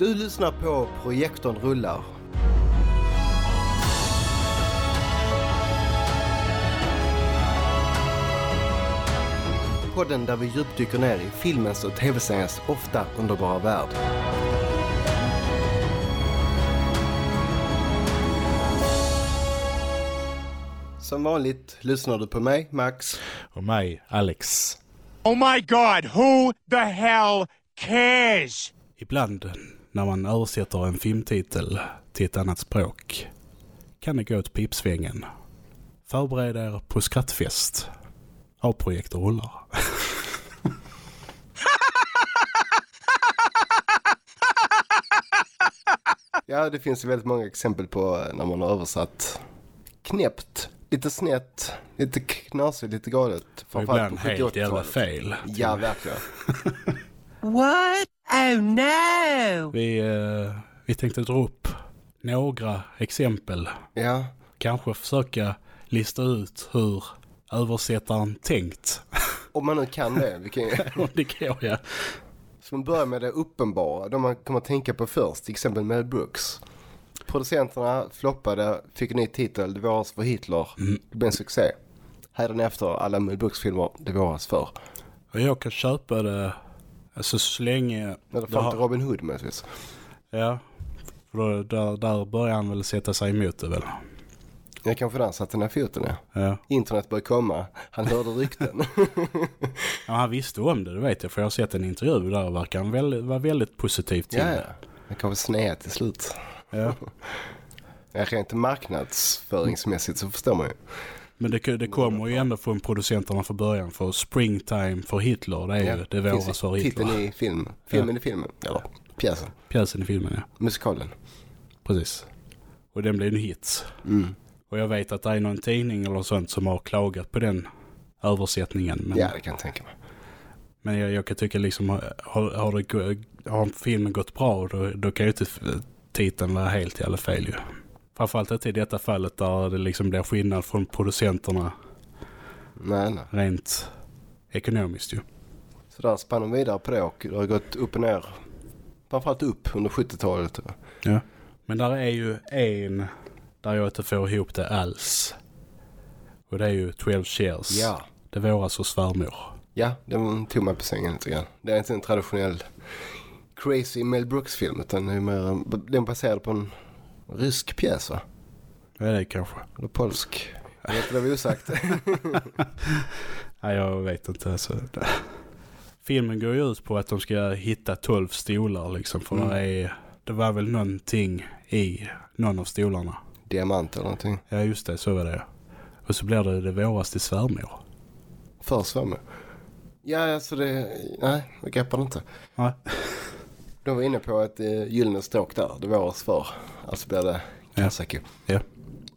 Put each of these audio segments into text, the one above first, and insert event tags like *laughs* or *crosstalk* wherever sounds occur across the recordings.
Du lyssnar på Projektorn rullar. Podden där vi djupdyker ner i filmens och tv-seriens ofta underbara värld. Som vanligt lyssnar du på mig, Max. Och mig, Alex. Oh my god, who the hell cares? Ibland när man översätter en filmtitel till ett annat språk kan det gå åt pipsvängen. Förbered er på skrattfest. A-projektor rullar. Ja, det finns ju väldigt många exempel på när man har översatt knäppt, lite snett, lite knasigt, lite galet. Och Framförallt ibland helt jävla 70-talet. fel. Ja, verkligen. What? Oh no! Vi, eh, vi tänkte dra upp några exempel. Ja, Kanske försöka lista ut hur översättaren tänkt. *laughs* om man nu kan det. Vi kan, Om det går ja. så man börjar med det uppenbara, de man kommer att tänka på först, till exempel Mel Brooks. Producenterna floppade, fick en ny titel, Det våras för Hitler. Det blev en succé. Hädanefter alla Mel Brooks-filmer, Det våras för. Och jag kan köpa det alltså så länge... Eller det till Robin Hood möjligtvis. Ja. För då, där, där börjar han väl sätta sig emot det väl. Jag kanske där satte den här foten, ja. Ja. Internet började komma, han hörde rykten. *laughs* ja. Han visste om det, det vet jag. För jag har sett en intervju där och verkar han väldigt, vara väldigt positiv till ja, det. ja. Det kanske sned till slut. Ja. *laughs* Ja, Rent marknadsföringsmässigt så förstår man ju. Men det, det kommer ju ändå från producenterna från början. För Springtime för Hitler, det är ju det våras i för Hitler. Titeln i film. Filmen i filmen. Eller pjäsen. Pjäsen i filmen, ja. Musikalen. Precis. Och den blev en hit. Mm. Och jag vet att det är någon tidning eller sånt som har klagat på den översättningen. Men, Ja, det kan jag tänka mig. men jag, jag kan tycka liksom, har, har, det, har filmen gått bra då, då kan ju inte titeln vara helt jävla fel ju. Framförallt inte i detta fallet där det liksom blir skillnad från producenterna Nej, nej. rent ekonomiskt ju. Så där spann de vidare på det och det har gått upp och ner. Framförallt upp under 70-talet. Ja. Men där är ju en där jag inte får ihop det alls. Och det är ju 12 shares. Ja. Det våras hos svärmor. Ja, den tog mig på sängen lite grann. Det är inte en traditionell crazy Mel Brooks-film utan det är mer, en- den baserad på en rysk pjäs va? Ja, det är kanske. Eller polsk. Jag *laughs* vet det var osagt. *laughs* Nej, jag vet inte. Alltså. Filmen går ju ut på att de ska hitta 12 stolar liksom. För Mm. det, är, det var väl någonting i någon av stolarna. Diamant eller någonting. Ja, just det. Så var det. Och så blir det det våras till svärmor. För svärmor. Ja, alltså det... Nej, jag greppar inte. Nej. De var inne på ett eh, gyllene stråk där. Det var års för. Alltså blir det Ja. Ja.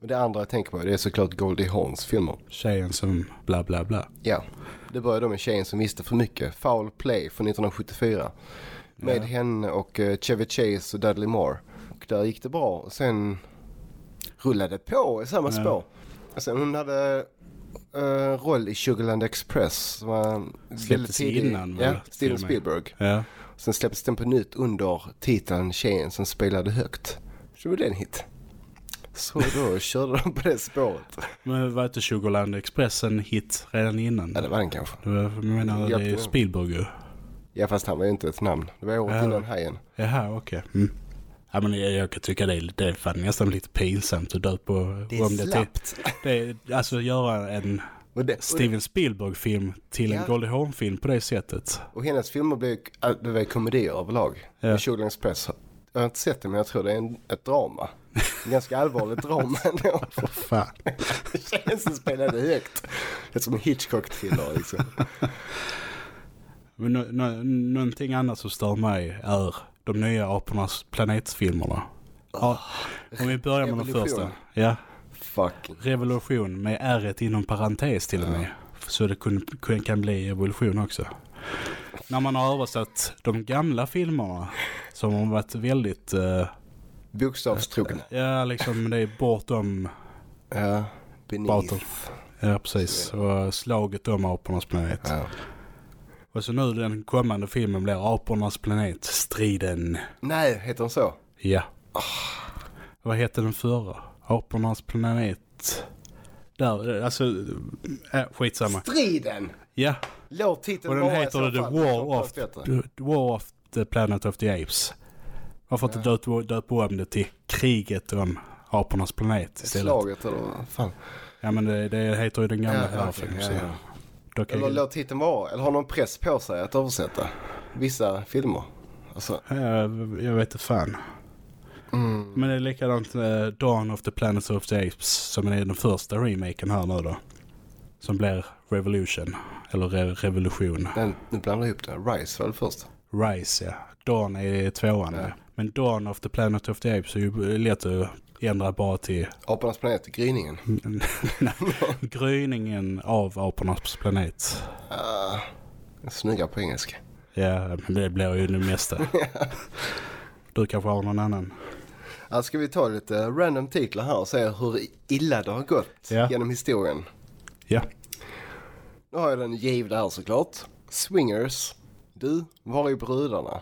Och det andra jag tänker på det är såklart Goldie Hawns filmer. Tjejen som bla bla bla. Ja. Det började med tjejen som visste för mycket. Foul Play från 1974. Med Ja. henne och uh, Chevy Chase och Dudley Moore. Och där gick det bra. Och sen rullade på i samma Ja. spår. Och sen hon hade uh, roll i Sugarland Express. Som var Släpptes tidig. innan, Ja, Steven. Spielberg. Ja. Sen släpptes den på nytt under titeln Tjejen som spelade högt. Så var det en hit. Så då *laughs* körde de på det spåret. Men var inte Sugarland Express en hit redan innan? Ja, det var den kanske. Det var, jag menar, det är Spielberg ju. Ja, fast han var ju inte ett namn. Det var året Ja. innan Hajen. Jaha, okej. Mm. Ja, men jag, jag kan tycka det är, det är fan nästan lite pinsamt att dö på... Det är om slappt. Det är, alltså göra en Och, det, och, Steven Spielberg-film till Ja. en Goldie Hawn-film på det sättet. och hennes filmer blev, äh, det var komedier överlag. Ja. Ja. Sugarland Express. Jag har inte sett det men jag tror det är en, ett drama. En ganska allvarligt drama *laughs* ändå. För fan. Tjejen som spelade högt. Det är som en Hitchcock-thriller liksom. Men no, no, någonting annat som stör mig är de nya Apornas planetsfilmerna. Ja, om vi börjar med den första. Ja, Fuck. revolution med r inom parentes till och med. Så det kun, kan bli evolution också. När man har översatt de gamla filmerna som har varit väldigt, eh, Bokstavstrogen. ja liksom det är bortom, Ja. Beneath. Batom. ja precis, och slaget om apornas planet. Ja. Och så nu den kommande filmen blir Apornas planet, Striden. Nej, heter den så? Ja. Vad hette den förra? Apornas planet. Där, alltså, äh, skitsamma. Striden! Ja, Låt titeln och den vara heter The. War of. The War of the Planet of the Apes. Varför inte döpa döpa om det till kriget om apornas planet istället? Slaget eller vad fan. Ja men det, det heter ju den gamla Ja, filmen. ja, ja. Eller låt titeln vara. Eller har någon press på sig att översätta vissa filmer. Alltså, Ja, jag vet inte fan. mm. Men det är likadant med Dawn of the Planet of the Apes som är den första remaken här nu då. Som blir Revolution. Eller re Revolution. Den, nu blandar jag ihop det. Rise var det först. Rise ja. Dawn är tvåan. Ja. Men Dawn of the Planet of the Apes är ju lätt att ändra bara till Apornas planet, gryningen. *laughs* gryningen av apornas planet. Uh, snygga på engelska. Ja, men det blir ju det mesta. *laughs* Du kanske har någon annan? Ja, ska vi ta lite random titlar här och se hur illa det har gått Ja. genom historien. Ja. Nu har jag den givna här såklart. Swingers. Du, var är brudarna?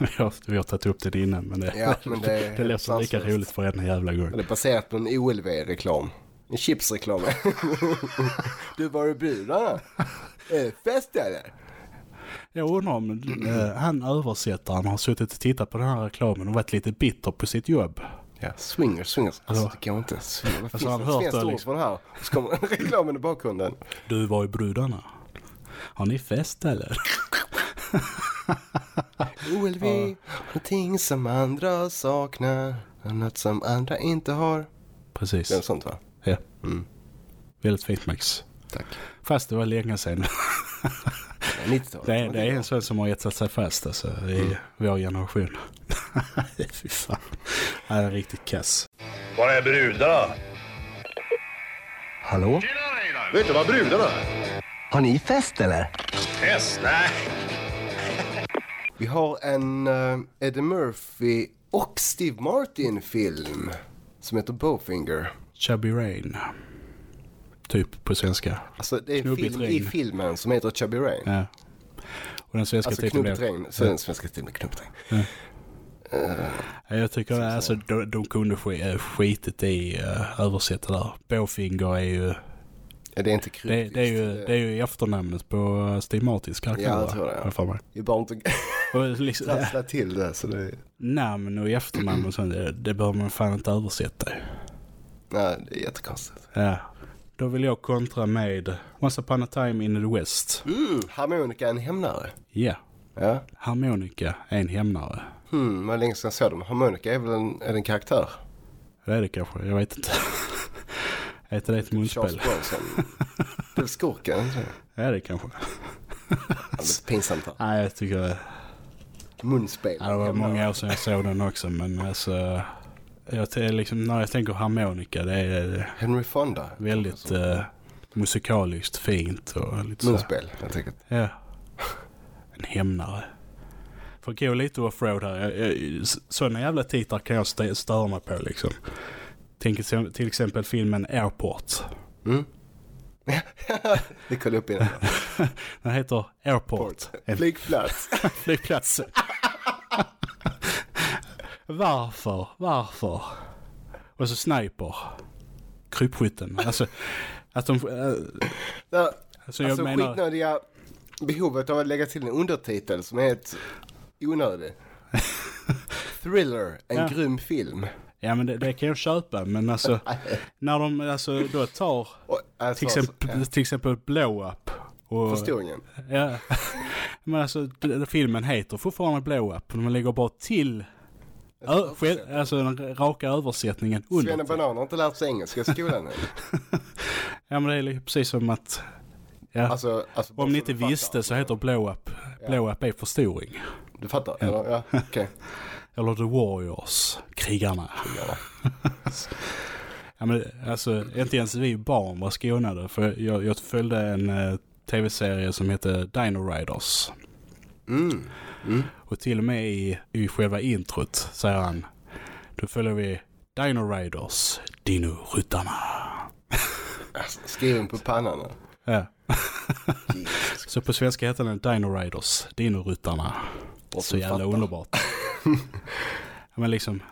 *laughs* vi, har, tagit upp det innan men det, Ja, men det är *laughs* det helt låter lika roligt varenda jävla gång. Det är baserat på en OLV-reklam. En chipsreklam. *laughs* du, var är brudarna? Fest eller? Jag undrar om eh, han översättaren har suttit och tittat på den här reklamen och varit lite bitter på sitt jobb. Ja, swingers, swingers. Alltså Ja. det går inte. Swingers. Alltså, finns det hört svenskt det ord liksom. för det här? Så kommer *laughs* reklamen i bakgrunden. Du var i brudarna. Har ni fest eller? OLV, någonting som andra saknar. Något som andra inte har. Precis. Det är sånt va? Ja. Mm. Väldigt fint Max. Tack. Fast det var länge sedan. *laughs* Ja, 90-talet. Det är, det är en sån som har etsat sig fast alltså, i vår generation. *laughs* Fy fan. Han är riktigt kass. Var är brudarna? Hallå? Vet du vad brudarna Har ni fest eller? Fest? Nej. *laughs* Vi har en uh, Eddie Murphy och Steve Martin film. Som heter Bowfinger. Chubby Rain. Typ på svenska. Alltså det är en Knubbigt film i regn. filmen som heter Chubby Rain. Ja. Och den svenska Alltså titeln blev... regn. Så den svenska titeln är knubbigt regn. Ja, Jag tycker alltså, de, de kunde sk, äh, skitit i uh, översätta där. Bowfinger är ju... Ja, det är inte Det, kryptiskt. det, är ju det är ju efternamnet på uh, Steve Martins karaktär. Ja, jag tror det, ja. För mig. Vi bara inte Och liksom, trassla till det. Så det, namn och efternamn och sånt, det, det bör man fan inte översätta. nej, det är jättekonstigt. Ja. Då vill jag kontra med Once upon a time in the West. Mm, harmonika är en hämnare. Ja. Ja. Harmonika är en hämnare. Hmm, vad länge sedan jag såg dem. Harmonika är väl en, är det en karaktär? Det är det kanske, jag vet inte. *laughs* Heter det ett munspel? *laughs* Det är skurken? inte det? Ja, det kanske. Det är lite pinsamt här. *laughs* Nej, jag tycker... Munspel. Ja, det var många år sedan jag såg den också, men alltså... Jag, liksom, när jag tänker harmonika, det är Henry Fonda. väldigt eh, musikaliskt fint och lite. Munspel, helt enkelt. Ja. En hämnare. För att gå lite offroad här. Sådana jävla titlar kan jag st- störa mig på liksom. Tänk till exempel filmen Airport. Mm. *laughs* det kollade upp innan. *laughs* Den heter Airport. Flygplats. *laughs* flygplats. Varför? Varför? Och så sniper. Krypskytten. Alltså, att de... äh, Ja, alltså jag alltså menar... skitnödiga behovet av att lägga till en undertitel som är helt onödig. *laughs* Thriller, en Ja. grym film. Ja men det, det kan jag köpa men alltså *laughs* när de alltså då tar Och, alltså, till exempel, till exempel blow up och, Förstoringen. ja, *laughs* men alltså filmen heter fortfarande blow up man lägger bara till ö, själv, alltså den raka översättningen. Svenne Banan har inte lärt sig engelska i skolan. *laughs* Ja men det är precis som att ja, Alltså, alltså, om ni inte fattar. visste så heter blow up blow up är förstoring. Du fattar? Eller? Ja, okej. *laughs* Eller The Warriors, krigarna. *laughs* ja, men, alltså, inte ens vi barn var skonade. För jag, jag följde en eh, tv-serie som heter Dino Riders. Mm. Mm. Och till och med i, i själva introt säger han Då följer vi Dino Riders, Dino-ryttarna. Alltså, skriven på pannan. Ja. Så på svenska heter den Dino Riders, Dino-ryttarna. Så jävla underbart. *laughs* men liksom,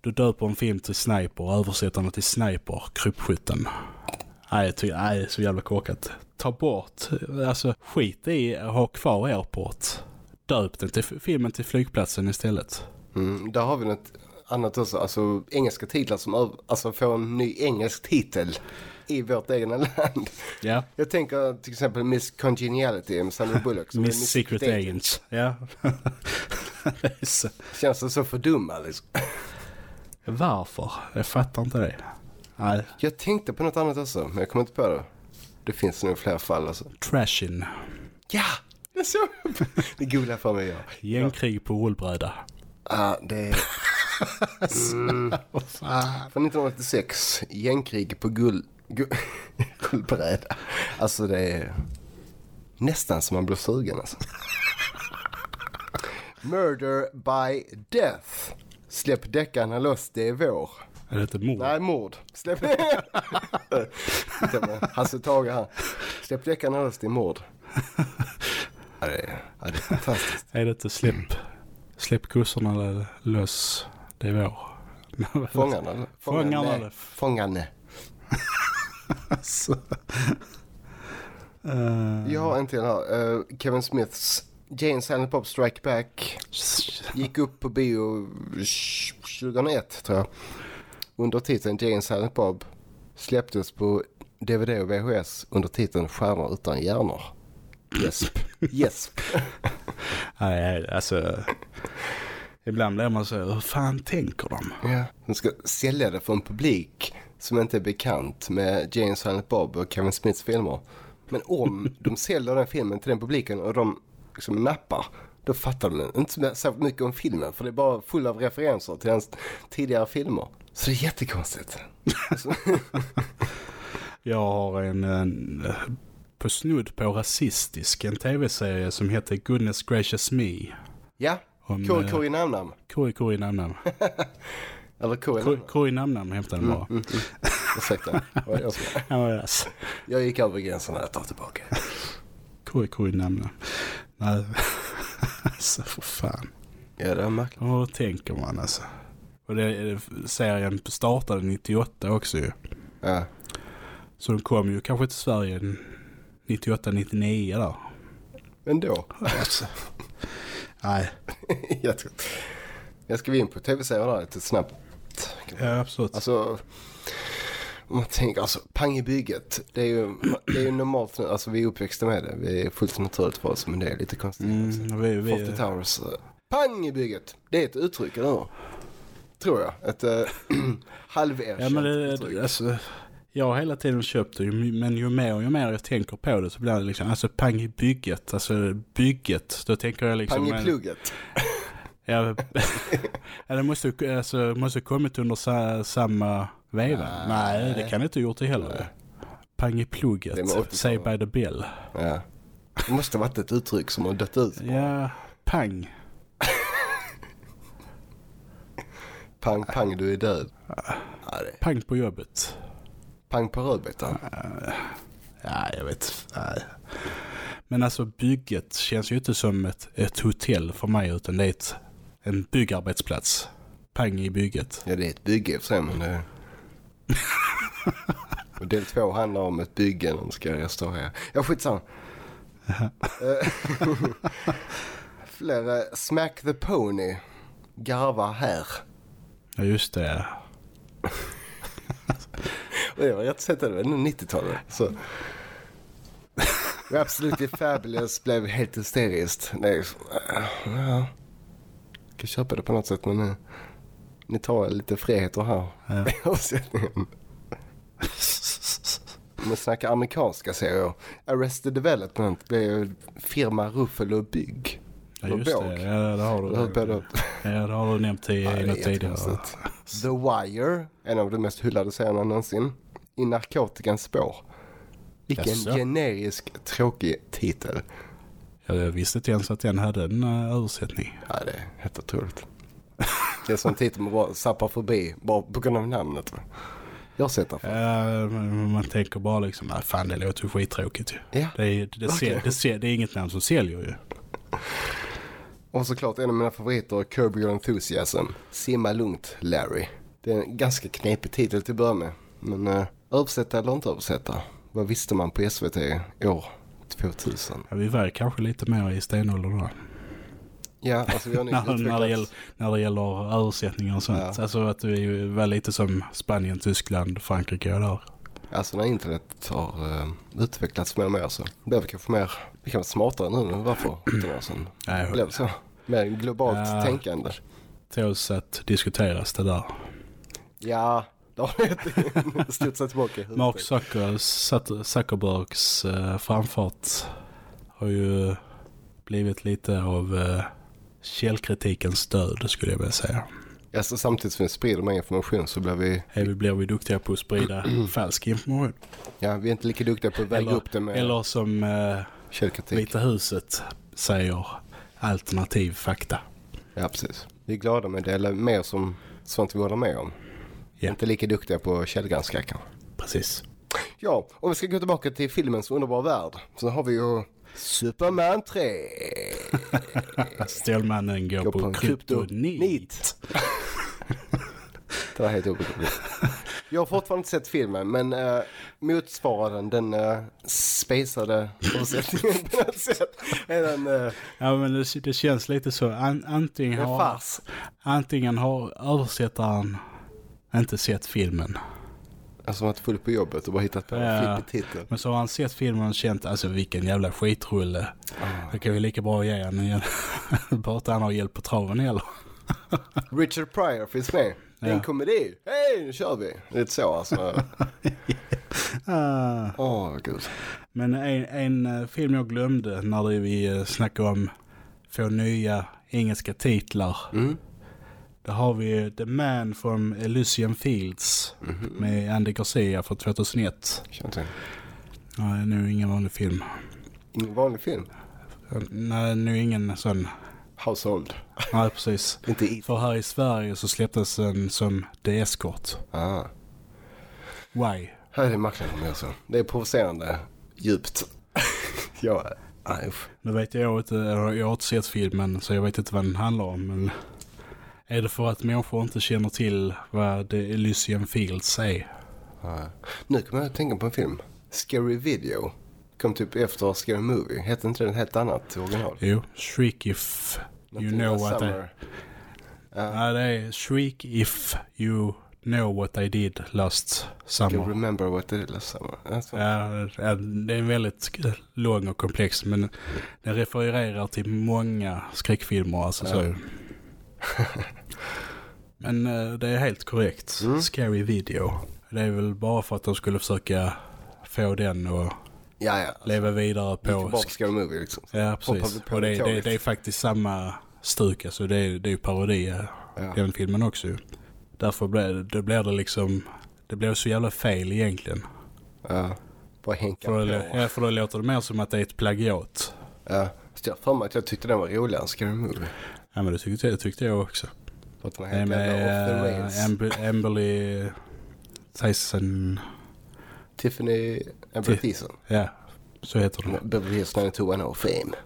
du döper en film till Sniper och översätter den till Sniper, krypskytten. Nej, det är så jävla korkat. Ta bort, alltså skit i ha kvar Airport. Döp den till filmen till flygplatsen istället. Mm, där har vi något annat också. Alltså engelska titlar som alltså, får en ny engelsk titel i vårt egna *laughs* land. Ja. Jag tänker till exempel Miss Congeniality med Sandra *laughs* Bullock. är Miss Secret Agents. Ja. Det är så- Känns det så fördummad liksom. Varför? Jag fattar inte det. Nej, Jag tänkte på något annat också, men jag kommer inte på det. Det finns nog fler fall alltså. Trashin. Ja! Det såg jag. Det goda för mig, ja. Gängkrig på rullbräda. Ah, det. Mm. Från 1986, gängkrig på guld... gu- guldbräda. Alltså det är nästan som man blir sugen alltså. Murder by death. Släpp deckarna loss, det är vår. Är det inte mord? Nej, mord. Släpp... *laughs* Hasse Tage här. Släpp deckarna loss, det är mord. Ja, det är, ja, det är fantastiskt. Är det inte släpp, släpp kossorna lös, det är vår. *laughs* Fångarna. Fångarna. Nej, Fångarne. Alltså. *laughs* Eh, Jag har en till här. Eh, Kevin Smiths Jane Silent Bob Strike Back. Gick upp på bio 2001 tror jag. Under titeln Jane Silent Bob. Släpptes på DVD och VHS under titeln Stjärnor utan hjärnor. Gäsp. Gäsp. *laughs* Nej, alltså. Ibland blir man så, hur fan tänker de? Ja. De ska sälja det för en publik som inte är bekant med Jane Silent Bob och Kevin Smiths filmer. Men om *laughs* de säljer den filmen till den publiken och de liksom nappar, då fattar de inte så särskilt mycket om filmen. För det är bara full av referenser till hans tidigare filmer. Så det är jättekonstigt. *laughs* Jag har en, en på snudd på rasistisk, en tv-serie som heter Goodness Gracious Me. ja, Kori eh, Kori Namnam. Koi Koi Namnam. *laughs* Eller Kori Koi- Namnam. Hämtade den bara. Ursäkta. *laughs* Det var jag som- Ja, men alltså. Jag gick över gränsen jag tar tillbaka. Koi Koi Namnam. Nej, *laughs* alltså för fan. Ja, det är märkligt. Hur tänker man alltså? Och det, serien startade 98 också ju. Ja. Så de kom ju kanske till Sverige 98-99 där. Men då. Alltså. Nej, jag, *laughs* tror- jag ska vi in på tv-serier där lite snabbt. ja, absolut. Alltså, om man tänker, alltså pang i bygget. Det är ju, det är ju normalt nu, alltså vi är uppväxta med det. Det är fullt naturligt för oss, men det är lite konstigt. Mm, vi, vi, Fawlty Towers, eh, pang i bygget. Det är ett uttryck, eller hur? Tror jag. Ett *clears throat* äh, halverkänt ja, men det, uttryck. alltså, jag har hela tiden köpt det, men ju mer och ju mer jag tänker på det så blir det liksom, alltså pang i bygget, alltså bygget, då tänker jag liksom... Pang i plugget. *laughs* *laughs* Ja, det måste ju alltså, måste ha kommit under sa, samma veva. Nej. det kan inte ha gjort det heller. Pang i plugget, med 80-talet. say by the bell. Ja. Det måste ha varit ett uttryck som har dött ut. Ja, pang. Pang, pang, du är död. Ja, Pang på jobbet. Pang på rödbetan. Ja, jag vet. Nej. Men alltså bygget känns ju inte som ett, ett hotell för mig utan det är ett, en byggarbetsplats. Pang i bygget. Ja, det är ett bygge för sig, men det... *laughs* Och del två handlar om ett bygge de ska restaurera. Ja, skitsamma. Eh, *laughs* Flera Smack the Pony garvar här. Ja, just det. Jag har inte sett det, det var nog 90-talet. Så. Absolutely Fabulous blev helt hysteriskt. Det är, så- ja, jag kan köpa det på något sätt men nu, ni tar lite friheter här Ja. *laughs* i översättningen. Om vi snackar amerikanska serier. Arrested Development blev ju firma Ruffalo Bygg. Ja, just det. Ja, det har Du du. Ja, det har du nämnt i Ja, något tidigare. The Wire, en av de mest hyllade serierna någonsin. I narkotikans spår. Vilken Jaså? generisk tråkig titel. Jag visste inte ens att den hade en uh, översättning. Ja, det är helt otroligt. Det är som titel man bara zappar förbi bara på grund av namnet. Jag har sett den. Eh, men man tänker bara liksom, ah, fan det låter ju skittråkigt ju. Ja. Det är, det, ser, det, ser, det är inget namn som säljer ju. Och såklart en av mina favoriter, Curb Your Enthusiasm. Simma lugnt Larry. Det är en ganska knepig titel till att börja med. Men uh, översätta eller inte översätta? Vad visste man på SVT år 2000? Ja, vi var kanske lite mer i stenåldern då. Ja, alltså vi har *laughs* när, när, det gäller, när det gäller översättningar och sånt. Ja. Alltså att vi var lite som Spanien, Tyskland, Frankrike och där. Alltså när internet har uh, utvecklats mer och mer så blev vi kanske mer, vi kan vara smartare nu än vad vi var för 17 år sedan. *clears throat* Nej, blev så. Mer globalt Ja. tänkande. tåls att diskuteras det där. Ja, jag *laughs* studsat tillbaka. Mark Zucker, Zuck- Zuckerbergs eh, framfart har ju blivit lite av uh, källkritikens död skulle jag vilja säga. Alltså, samtidigt som vi sprider mer information så blir vi, Här blir vi duktiga på att sprida *clears throat* falsk information. ja vi är inte lika duktiga på att väga Eller, upp det med eller som eh, källkritik. Vita huset säger alternativ fakta. Ja, precis. Vi är glada med det, eller mer som sånt vi håller med om. Ja. Inte lika duktiga på källgranska kanske. Precis. Ja, om vi ska gå tillbaka till filmens underbara värld så har vi ju Superman 3. *laughs* Stålmannen går, Går på, på kryptonit. *laughs* Det var helt obegripligt. Jag har fortfarande inte sett filmen men uh, motsvararen den uh, spacade översättningen på något sätt. Är den uh, Ja men det, det känns lite så. An, antingen, en har, antingen har översättaren inte sett filmen. Alltså varit full på jobbet och bara hittat på Ja. titel. Men så har han sett filmen och känt alltså vilken jävla skitrulle. Ah. Det kan vi lika bra ge han igen. *laughs* Bara att han har hjälp på traven heller. *laughs* Richard Pryor finns med. Det är en Ja. komedi. Hej, nu kör vi. Lite så alltså. *laughs* Ah. Oh, gud. Men en, en eh, film jag glömde när vi eh, snackade om få nya engelska titlar. Mm. Då har vi The Man from Elysian Fields Mhm. med Andy Garcia från 2001. Känner till. Nej, det är nu ingen vanlig film. Ingen vanlig film. Nej, nu ingen sån. Household. Nej, precis. *laughs* Inte i. För här i Sverige så släpptes den som DS-kort. Ah. Why? Här är det märkligt med alltså. Det är provocerande. Djupt. *laughs* ja, usch. Nu vet jag inte, jag har inte sett filmen så jag vet inte vad den handlar om. Men är det för att människor inte känner till vad The Elysian Fields är? Ah. Nu kommer jag att tänka på en film. Scary Video. Kom typ efter Scary Movie. Hette inte den helt annat i original? Jo, Shriek if you Någonting know what I... Summer. Ja. Det är Shriek if you know what I did last You summer. remember what it is last summer. Ja, ja, det är en väldigt lång och komplex men den refererar till många skräckfilmer. Alltså, så. *laughs* men eh, det är helt korrekt. Mm. Scary video. Det är väl bara för att de skulle försöka få den att Ja, ja. leva vidare på... bara på Scary Movie liksom. Ja, precis. på Och det, det, det är faktiskt samma stuk. Alltså det, är, det är ju parodi Ja. den filmen också. Därför blir det, blir det liksom... Det blir så jävla fel egentligen. Ja. Bara hänka För, på. då- ja, för då låter det mer som att det är ett plagiat. Ja. Så jag för mig att jag tyckte den var roligare än Scary Movie. Ja men det tyckte, det tyckte jag också. För att den var Det är helt jävla off the med rails. Amberly Tyson. Tiffany Amber Thiessen. Ja, så heter den. Beverly Hills 90210 Fame.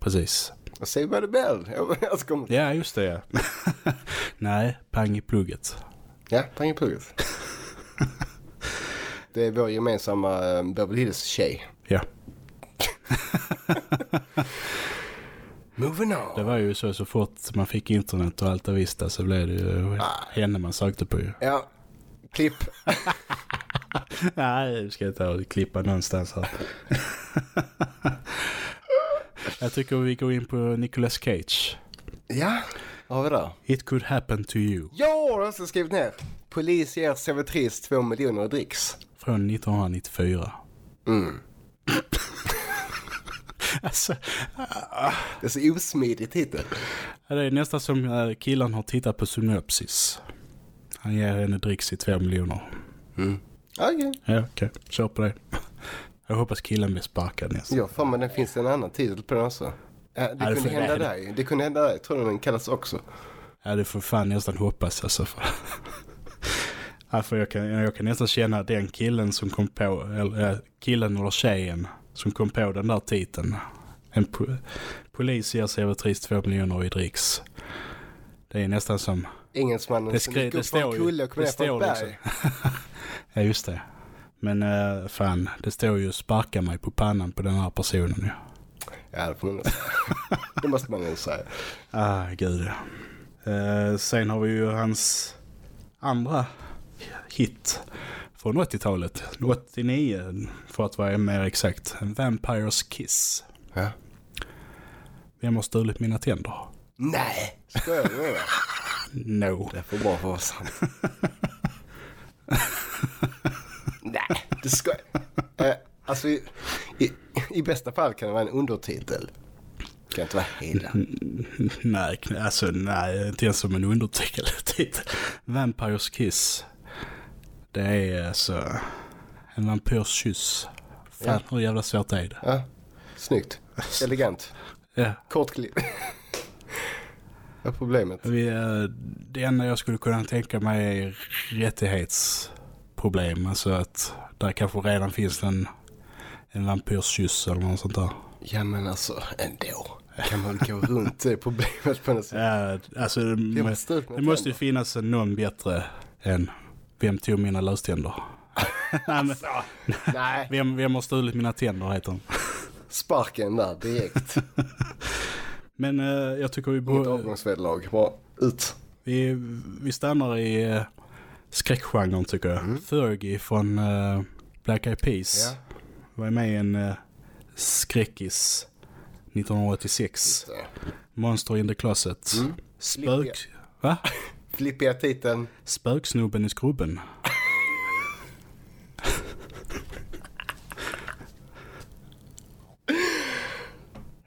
Precis. Say by the bell. Jag, komma. Ja, just det ja. *laughs* Nej, pang i plugget. Ja, pang i plugget. Det är vår gemensamma um, Beverly Hills tjej. Ja, *laughs* Moving det on. var ju så så fort man fick internet och Alta Vista så blev det ju henne man sökte på ju. Ja, klipp. *laughs* Nej, vi ska inte ha klippa någonstans här. *laughs* Jag tycker vi går in på Nicolas Cage. Ja, vad har vi där? It could happen to you. Ja, det har jag skrivit ner. Polis ger servitris 2 miljoner dricks. Från 1994. Mm. *laughs* Alltså, Det är så osmidig titel. Ja, Det är nästan som eh, killen har tittat på synopsis. Han ger henne dricks i två miljoner. Okej. Ja, okej. Kör på det. Jag hoppas killen blir sparkad nästa. Ja, fan men det finns en annan titel på den också. Ja, det det kunde hända det- dig. Det kunde hända dig. Tror den kallas också. Ja, det får fan nästan hoppas alltså. För... *laughs* Ja, för jag, kan, jag kan nästan känna den killen som kom på, eller äh, killen eller tjejen som kom på den där titeln. En po polis ger över 32 miljoner i dricks. Det är nästan som... Engelsmannen Det, som gick det upp ju... kulle och kom Det ner ett liksom. berg. *laughs* ja, just det. Men äh, fan, det står ju sparka mig på pannan på den här personen ju. Ja, det får man *laughs* det måste man nog säga. Ah, gud. Eh, sen har vi ju hans andra hit från 80-talet. 89 för att vara mer exakt. Vampires Kiss. Ja. Vem har stulit mina tänder? Nej, skojar du med mig? *laughs* No. Det är för bra för sant. *laughs* Nej, det ska... Eh, alltså i, i, i bästa fall kan det vara en undertitel. Det kan inte vara hela. nej, alltså nej, inte ens som en undertitel. *laughs* titel. Vampires Kiss. Det är alltså en vampyrs kyss. Fan hur jävla svårt är det? Ja, snyggt. Elegant. Ja. Kort klipp. *laughs* Vad är problemet? Vi, eh, det enda jag skulle kunna tänka mig är rättighetsproblem. Alltså att där kanske redan finns en, en vampyrskyss eller något sånt där. Ja men alltså ändå. Kan man gå runt det problemet på något sätt? Ja, alltså, det, det måste ju finnas någon bättre än Vem tog mina löständer? *laughs* Nej, *laughs* vem, vem har stulit mina tänder heter den. *laughs* sparken där direkt. Men eh, jag tycker vi, Inget bo, avgångsvederlag. Bara ut. vi, vi stannar i uh, skräckgenren tycker jag. Fergie från eh, Black Eyed Peas. Ja. var med i en uh, skräckis 1986. det. Monster in the Closet. Mm. Spök... Va? Flippiga titeln. Spöksnubben i skrubben.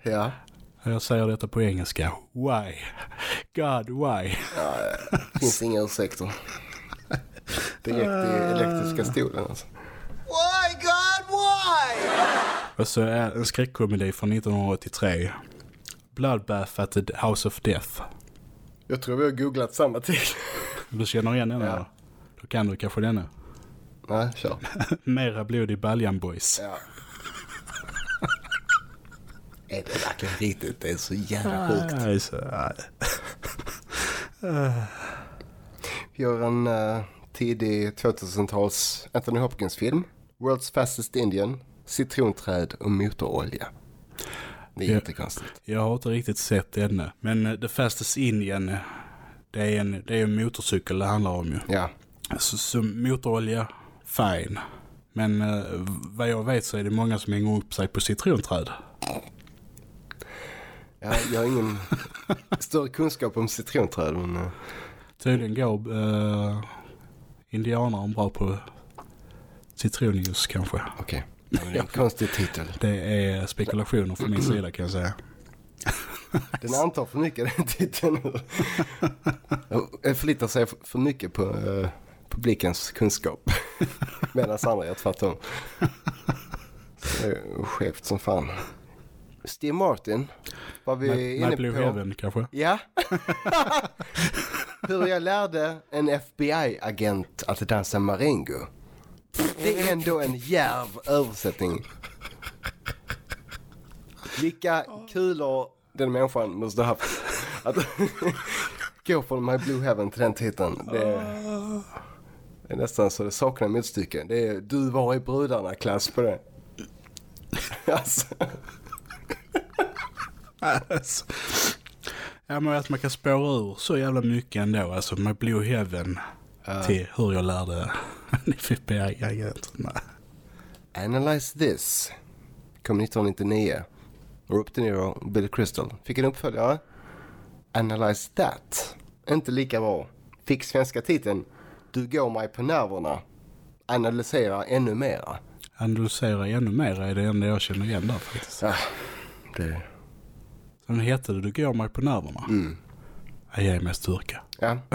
Ja. Jag säger detta på engelska. Why? God, why? Finns inga ursäkter. Direkt i elektriska stolen alltså. Och så är en skräckkomedi från 1983. Bloodbath at the House of Death. Jag tror vi har googlat samma tid. Du känner igen den? Ja. eller? Då kan du kanske denna. Nej, kör. *laughs* Mera blod i Baljan Boys. Ja. *laughs* Är det verkligen riktigt? Det är så jävla sjukt. Nej, så, nej. *laughs* Vi har en uh, tidig 2000-tals Anthony Hopkins-film. World's Fastest Indian, citronträd och motorolja. Det är Ja. jättekonstigt. Jag har inte riktigt sett denna. Men eh, The Fastest Indian, eh, det är en, det är en motorcykel det handlar om ju. Ja, Så, så motorolja, fine. Men eh, vad jag vet så är det många som hänger upp sig på citronträd. ja jag har ingen *laughs* större kunskap om citronträd men uh, Tydligen går uh, indianaren bra på citronjuice kanske. okej. Ja, det är en konstig titel. Det är spekulationer från min sida kan jag säga. Den antar för mycket den titeln nu. Jag förlitar sig för mycket på uh, publikens kunskap. Medan andra gör tvärtom. Skevt som fan. Steve Martin var vi My, inne My Blue på. Heaven kanske. Ja. Hur jag lärde en FBI-agent att dansa marengo. Det är ändå en djärv översättning. Vilka kulor den människan måste ha haft. Att *laughs* gå från My Blue Heaven till den titeln. Det är, det är nästan så det saknar motstycke. Det är du var i brudarna-klass på det. *laughs* Alltså. Alltså. Ja men att man kan spåra ur så jävla mycket ändå. Alltså My Blue Heaven till hur jag lärde *laughs* en FBI-agent. Nej. Analyze this kom 1999. Robert De Niro och Billy Crystal fick en uppföljare. Analyze that. Inte lika bra. Fick svenska titeln Du går mig på nerverna. Analysera ännu mera. Analysera ännu mer är det enda jag känner igen där faktiskt. Ja, det... Den hette det, Du går mig på nerverna. Mm. Jag ger mig styrka. Ja. *laughs*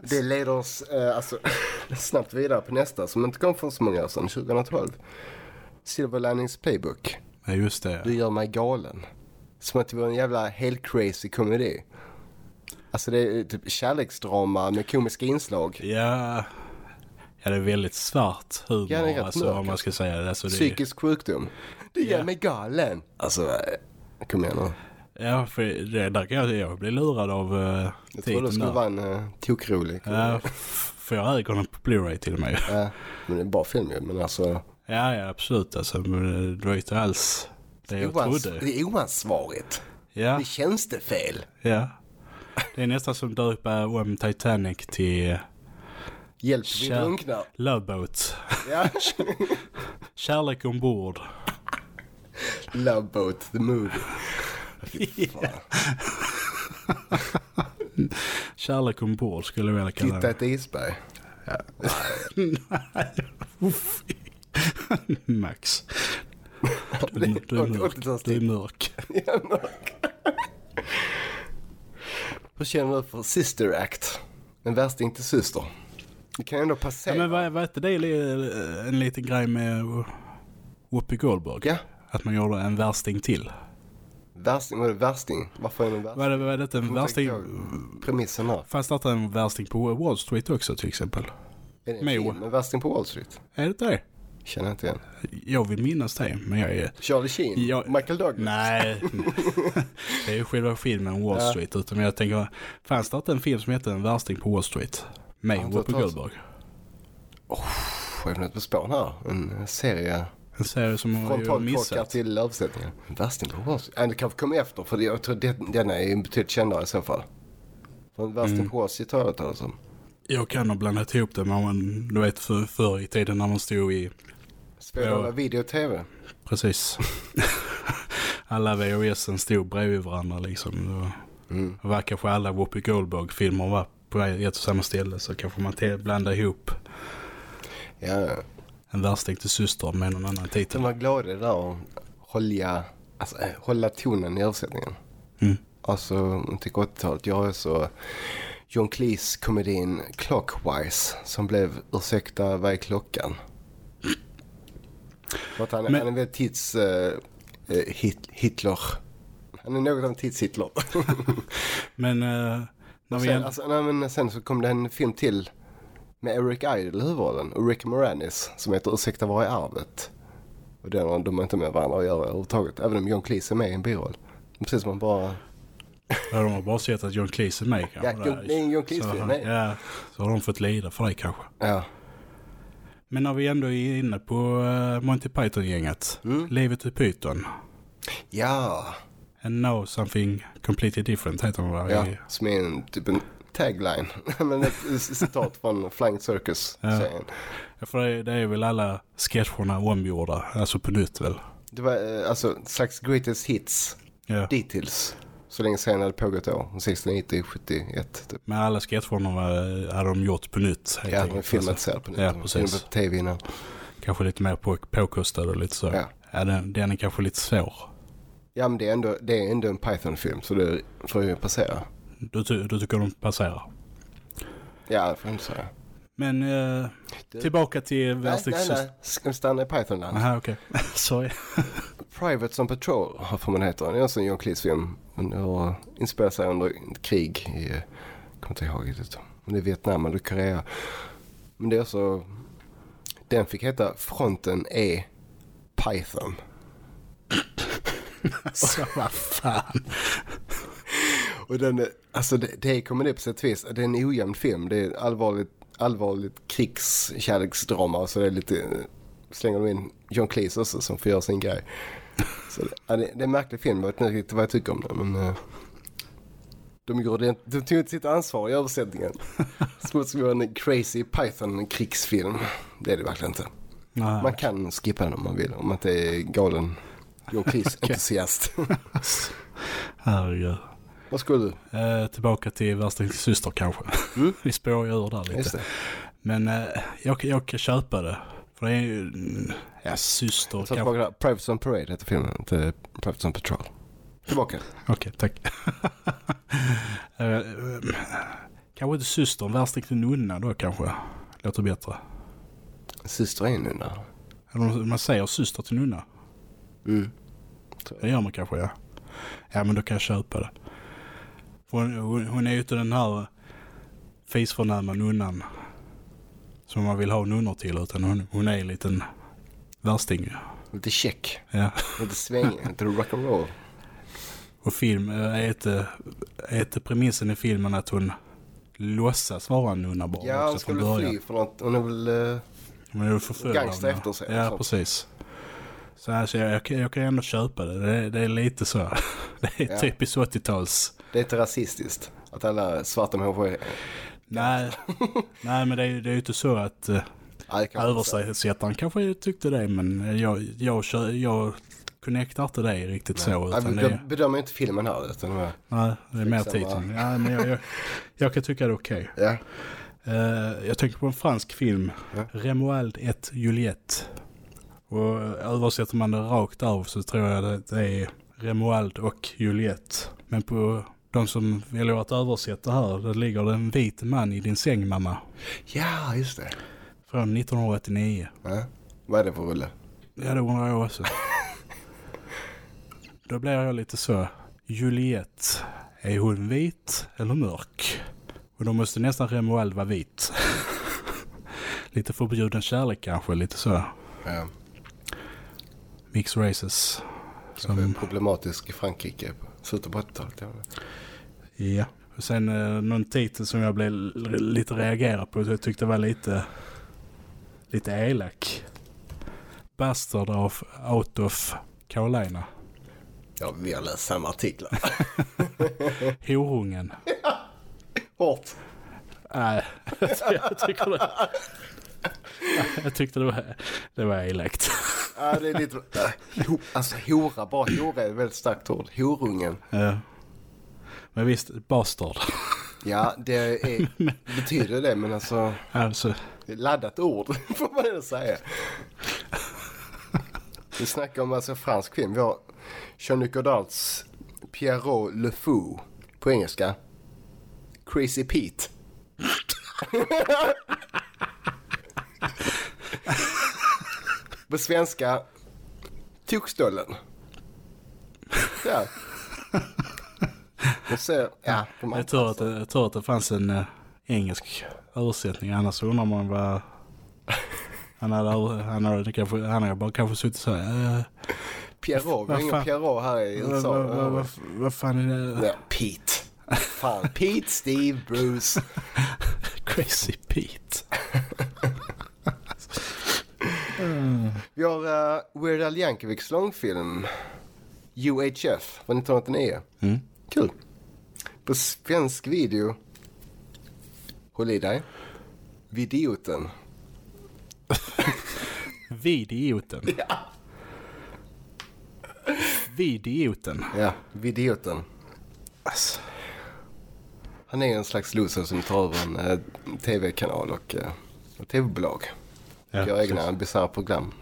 Det leder oss eh, alltså, *laughs* snabbt vidare på nästa som inte kom för så många år sedan, 2012. Silver Linings Playbook. Ja just det. Du gör mig galen. Som att det var en jävla helt crazy komedi. Alltså det är typ kärleksdrama med komiska inslag. Ja, är det väldigt svart humor. Ja, är rätt alltså, mörk, om man ska säga det. Alltså, det Psykisk sjukdom. Det gör Ja. mig galen. Alltså, eh, kom igen nu. Ja, för det, där kan jag, jag bli lurad av uh, Jag tror det skulle vara en uh, tokrolig. Ja, för jag äger den på Blu-ray till och med. Ja, men det är en bra film ju. Men alltså, Ja, ja absolut. Alltså, men det var inte alls det jag oans- trodde. det är oansvarigt. Ja, Det känns det fel. ja. Det är nästan som döpa om Titanic till Hjälp, vi drunknar. Love Boat. Ja. *laughs* Kärlek ombord. Love Boat, the movie. *laughs* *laughs* Kärlek ombord skulle jag vilja kalla Titta ett isberg. *laughs* *laughs* Max. Du, är- du, är mörk. Du är mörk. Hur känner du för Sister Act? En värsting till syster. Det kan ju ändå Ja, passera. men vad, vad är det li- en liten grej med Whoopi Goldberg? Ja, Att man gjorde en värsting till. Värsting, vad är det värsting? Varför är det en värsting? Vad är det, vad är det en värsting? Premissen här. Fanns det en värsting på Wall Street också till exempel? Är det en film? En värsting på Wall Street? Är det det? Känner inte igen. Jag vill minnas det, men jag är... Charlie Sheen? Jag- Michael Douglas? Nej, *laughs* det är ju själva filmen Wall Ja. Street. Utan jag tänker, fanns det en film som heter En värsting på Wall Street? Med Ja, Whoopi Goldberg. Får jag något på spåren här? En serie. En serie som Från ju missat. till översättningen. En värsting på Wall Street? Det kanske kommer efter. För jag tror det, denna är betydligt kändare i så fall. För en värsting Mm. på Wall Street har jag talas om. Jag kan ha blandat ihop det med man, du vet för, förr i tiden när man stod i, Spelar Ja. video och tv. precis. *laughs* alla VHSen stod bredvid varandra liksom. Mm. Och var kanske alla Whoopi Goldberg-filmer var på ett och samma ställe så kanske man blandade ihop ja. En värsting till syster med någon annan titel. var glad i det där att hålla, alltså, eh, hålla tonen i översättningen. Mm. Alltså, jag tycker 80-talet. Jag är så John Cleese komedin Clockwise som blev Ursäkta, vad är klockan? Att han, Men- han är väl tids... eh, hit, Hitler. Han är något av en tids-Hitler. *laughs* Men eh, när vi sen, alltså, nej, men sen så kom det en film till med Eric Idle i huvudrollen och Rick Moranis som heter Ursäkta, vad är arvet? Och den, de har inte med varandra att göra överhuvudtaget. Även om John Cleese är med i en biroll. Precis som man bara... ja, de har bara sett att John Cleese är med kanske. Ja, John- en John Cleese-film, Så- nej. Ja, så har de fått lida för det kanske. Ja. Men när vi ändå är inne på eh, Monty Python-gänget. Mm. Livet i Python. Ja. And now something completely different heter den där. ja. Som är en typ en tagline. *laughs* Men ett citat från Flying Circus-serien. *laughs* Ja, för det, det är väl alla sketcherna omgjorda. Alltså på nytt väl. Det var eh, alltså slags greatest hits. Ja. Dittills. Så länge serien hade pågått då. 69 till 71 typ. Men alla sketcherna var, hade de gjort på nytt. helt Ja, men filmat Alltså, ser på nytt. Ja, De precis. på tv innan. Kanske lite mer på, påkostad och lite så. Ja. Ja, den, den är kanske lite svår. Ja men det är ändå, det är ändå en Python-film så det får ju passera. Du, du tycker de passerar. Ja, det får inte säga. Men eh, tillbaka till Nej, värsta nej, nej. Vi stanna i Pythonland? Aha, okej. *laughs* Sorry. Privates on Patrol får man heter. Det är också en John Cleese-film. Det har inspelat sig under krig i, jag kommer inte ihåg riktigt. Om det är Vietnam eller Korea. Men det är också, den fick heta Fronten är Python. *laughs* Så vad fan. *laughs* Och den alltså det, det är komedi på sätt och vis. Det är en ojämn film. Det är allvarligt, allvarligt krigskärleksdrama. Så det är lite, slänger de in John Cleese också som får göra sin grej. Så det, det, det är en märklig film. Jag vet inte riktigt vad jag tycker om den. Men, eh, de, gjorde, det- de tog inte sitt ansvar i översättningen. Som att det vara en crazy Python-krigsfilm. Det är det verkligen inte. Nej. Man kan skippa den om man vill. Om man inte är galen John Cleese-entusiast. *laughs* Herregud. Vad skulle du? Eh, tillbaka till värsta syster kanske. Mm. *laughs* Vi spår ju ur där lite. Men eh, jag, jag kan köpa det. För det är ju, mm, ja syster Så kanske. Privates on Parade heter filmen, inte Privates on Patrol. Tillbaka. Okej, tack. *laughs* Eh, kanske inte systern, värsting till nunna då kanske. Låter bättre. Syster är nunna. Eller man säger syster till nunna. Mm. Det gör man kanske, ja. Ja, men då kan jag köpa det. För hon, hon, hon är ju inte den här fisförnäma nunnan. Som man vill ha nunnor till utan hon, hon är en liten värsting. Lite check, Ja. lite svängig, lite *laughs* rock'n'roll. Och film eh, är inte, är inte premissen i filmen att hon låtsas vara en nunna bara Ja, hon skulle fly från något. Hon är väl... eh, Men är Gangster efter sig, Ja, så. precis. Så alltså, jag, kan- jag kan ändå köpa det. Det är, det är lite så. *laughs* Det är Ja. typiskt 80-tals. Det är inte rasistiskt. Att alla svarta människor är... Nej, nej, men det är, ju inte så att uh, översättaren kanske tyckte det. Men jag, jag, kör, jag connectar inte det riktigt så. Ja, Utan det, bedömer- inte filmen här. Utan är- nej, det är mer Liksom, titeln. Ja, men jag, jag, jag kan tycka det är okej. ja. Eh, jag tänker på en fransk film. Ja. Remoald et Juliette. Och översätter man det rakt av så tror jag att det är Remoald och Juliette. Men på de som väljer att översätta här, där ligger det en vit man i din säng mamma. ja, just det. Från 1989. Ja. Vad är det för rulle? Ja, det undrar jag också. *laughs* Då blir jag lite så. Juliette, är hon vit eller mörk? Och då måste nästan Remoald vara vit. *laughs* lite förbjuden kärlek kanske, lite så. Ja. Mixed races. Som, problematisk i Frankrike på slutet på 80-talet. Ja. ja. Och sen eh, någon titel som jag blev lite reagerad på. Jag tyckte var lite, lite elak. Bastard of Out of Carolina. ja, vi har läst samma artiklar. *laughs* Horungen. *laughs* Hårt. Nej, *laughs* jag tycker det. Jag tyckte det var, det var elakt. Ja, det är lite... Äh, ho, alltså hora, bara hora är ett väldigt starkt ord. Horungen. Ja. Men visst, bastard. Ja, det är, *laughs* betyder det, men alltså... Alltså, Det är laddat ord, *laughs* får man ändå säga. Vi snackar om alltså fransk film. Vi har Jean-Luc Godards Pierrot Le Fou på engelska. Crazy Pete. på svenska Tokstollen. Ja. Ja, de jag tror att, jag tror att det fanns en eh, engelsk översättning. Annars undrar man vad... Han hade, han hade, kanske, han hade bara kanske suttit så här... eh, Pierrot, vi har ingen? Pierrot här i USA. vad, vad, vad, vad fan är det? Ja, Pete. Fan, *laughs* Pete, Steve, Bruce. *laughs* Crazy Pete. *laughs* Vi har uh, Weird Al Yankovics långfilm UHF från 1989. Mm. Kul. På svensk video. Håll i dig. Videoten. *laughs* Vid idioten. *laughs* Vid idioten. Ja, Videoten. Alltså, Han är en slags loser som tar över en eh, tv-kanal och uh, tv-bolag. ja, Gör egna bisarra program.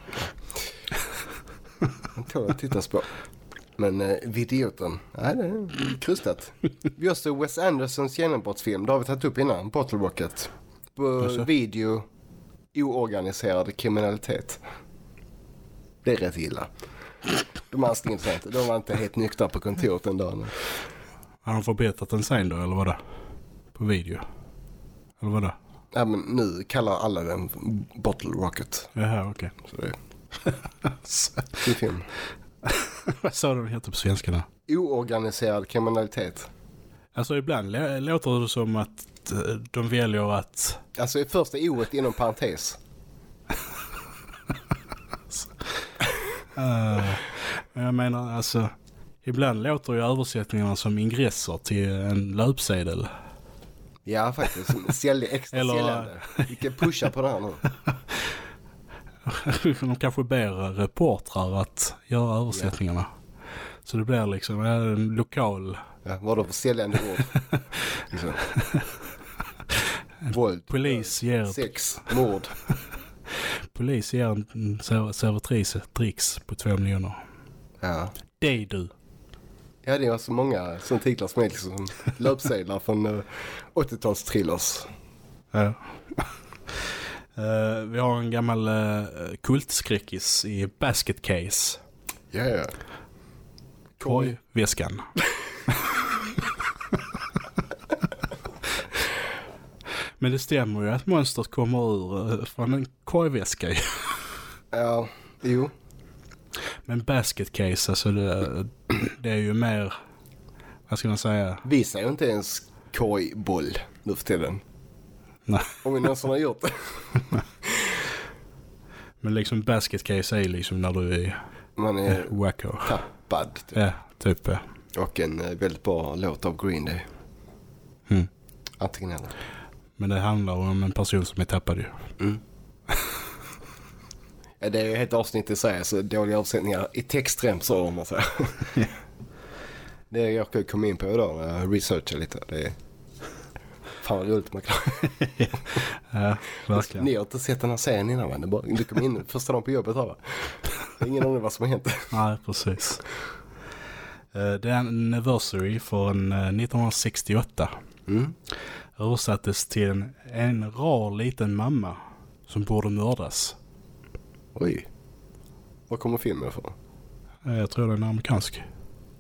*laughs* Han tål att tittas på. Men eh, Videoten, nej det är krystat. Vi har så Wes Andersons genombrottsfilm, det har vi tagit upp innan, Bottle Rocket. På video, oorganiserad kriminalitet. Det är rätt illa. De ansträngde inte, de var inte helt nyktra på kontoret den dagen. Har de förbättrat den sen då, eller vadå? På video? Eller vadå? Ja, men nu kallar alla den Bottle Rocket. Jaha, okej. Så det är *laughs* fin film. *laughs* Vad sa den heter på svenska då? Oorganiserad kriminalitet. Alltså ibland låter det som att eh, de väljer att... Alltså i första oet inom parentes. men *laughs* jag menar alltså... Ibland låter ju översättningarna som ingresser till en löpsedel. Ja faktiskt. Sälj, extra Eller- säljande. Vi kan pusha på det här nu. *laughs* *laughs* de kanske ber reportrar att göra översättningarna. Så det blir liksom en lokal Ja, vad då för säljande ord? *laughs* Liksom. Våld, polis ger, sex, mord. *laughs* polis ger en ser- servitris ett dricks på två miljoner. Ja. Det är du. ja, det är så många sådana titlar som är liksom löpsedlar från uh, 80-tals-thrillers. Ja. Eh, vi har en gammal uh, kultskräckis i Basket Case. Ja, ja. *laughs* Men det stämmer ju att monstret kommer ur eh, från en korgväska ju. Ja, jo. Men basket case, alltså det, det är ju mer, vad ska man säga? Vi säger inte ens korgboll nu för tiden. Nej. Om vi någonsin har gjort det. *laughs* Men liksom basket case är liksom när du är Man eh, är wacko. tappad. Typ. Ja, typ ja. Och en eh, väldigt bra låt av Green Day. Mm. Antingen eller. Men det handlar om en person som är tappad ju. *laughs* Ja, det är ju ett avsnitt i sig, så dåliga avsättningar i textremsor om man säger. *laughs* det jag komma in på idag när jag researchade lite. Det är fan vad roligt man kan. *laughs* Ja, verkligen. Ni har inte sett den här serien innan va? Det bara- Du kom in första dagen på jobbet här va? Ingen aning vad som har hänt. Nej, precis. Eh, Det är en anniversary från eh, 1968. Mm. Översattes till en, en rar liten mamma som borde mördas. Oj. Var kommer filmen ifrån? Eh, Jag tror den är amerikansk.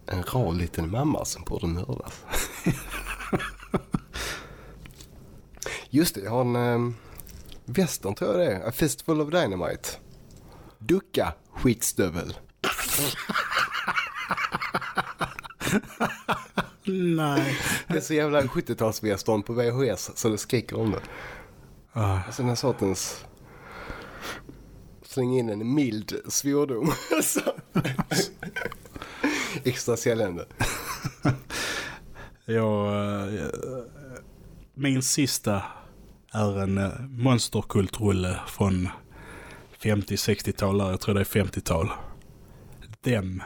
En rar liten mamma som borde mördas. *laughs* Just det, jag har en um, western tror jag det är. A Fistful of Dynamite. Ducka, skitstövel. *laughs* Nej. Det är så jävla 70-talswestern på VHS så det skriker om det. Ah, Alltså den här sortens... Släng in en mild svordom. Extra säljande. *laughs* jag, eh, min sista är en eh, monsterkultrulle från 50-60-tal. Jag tror det är 50-tal. Dem.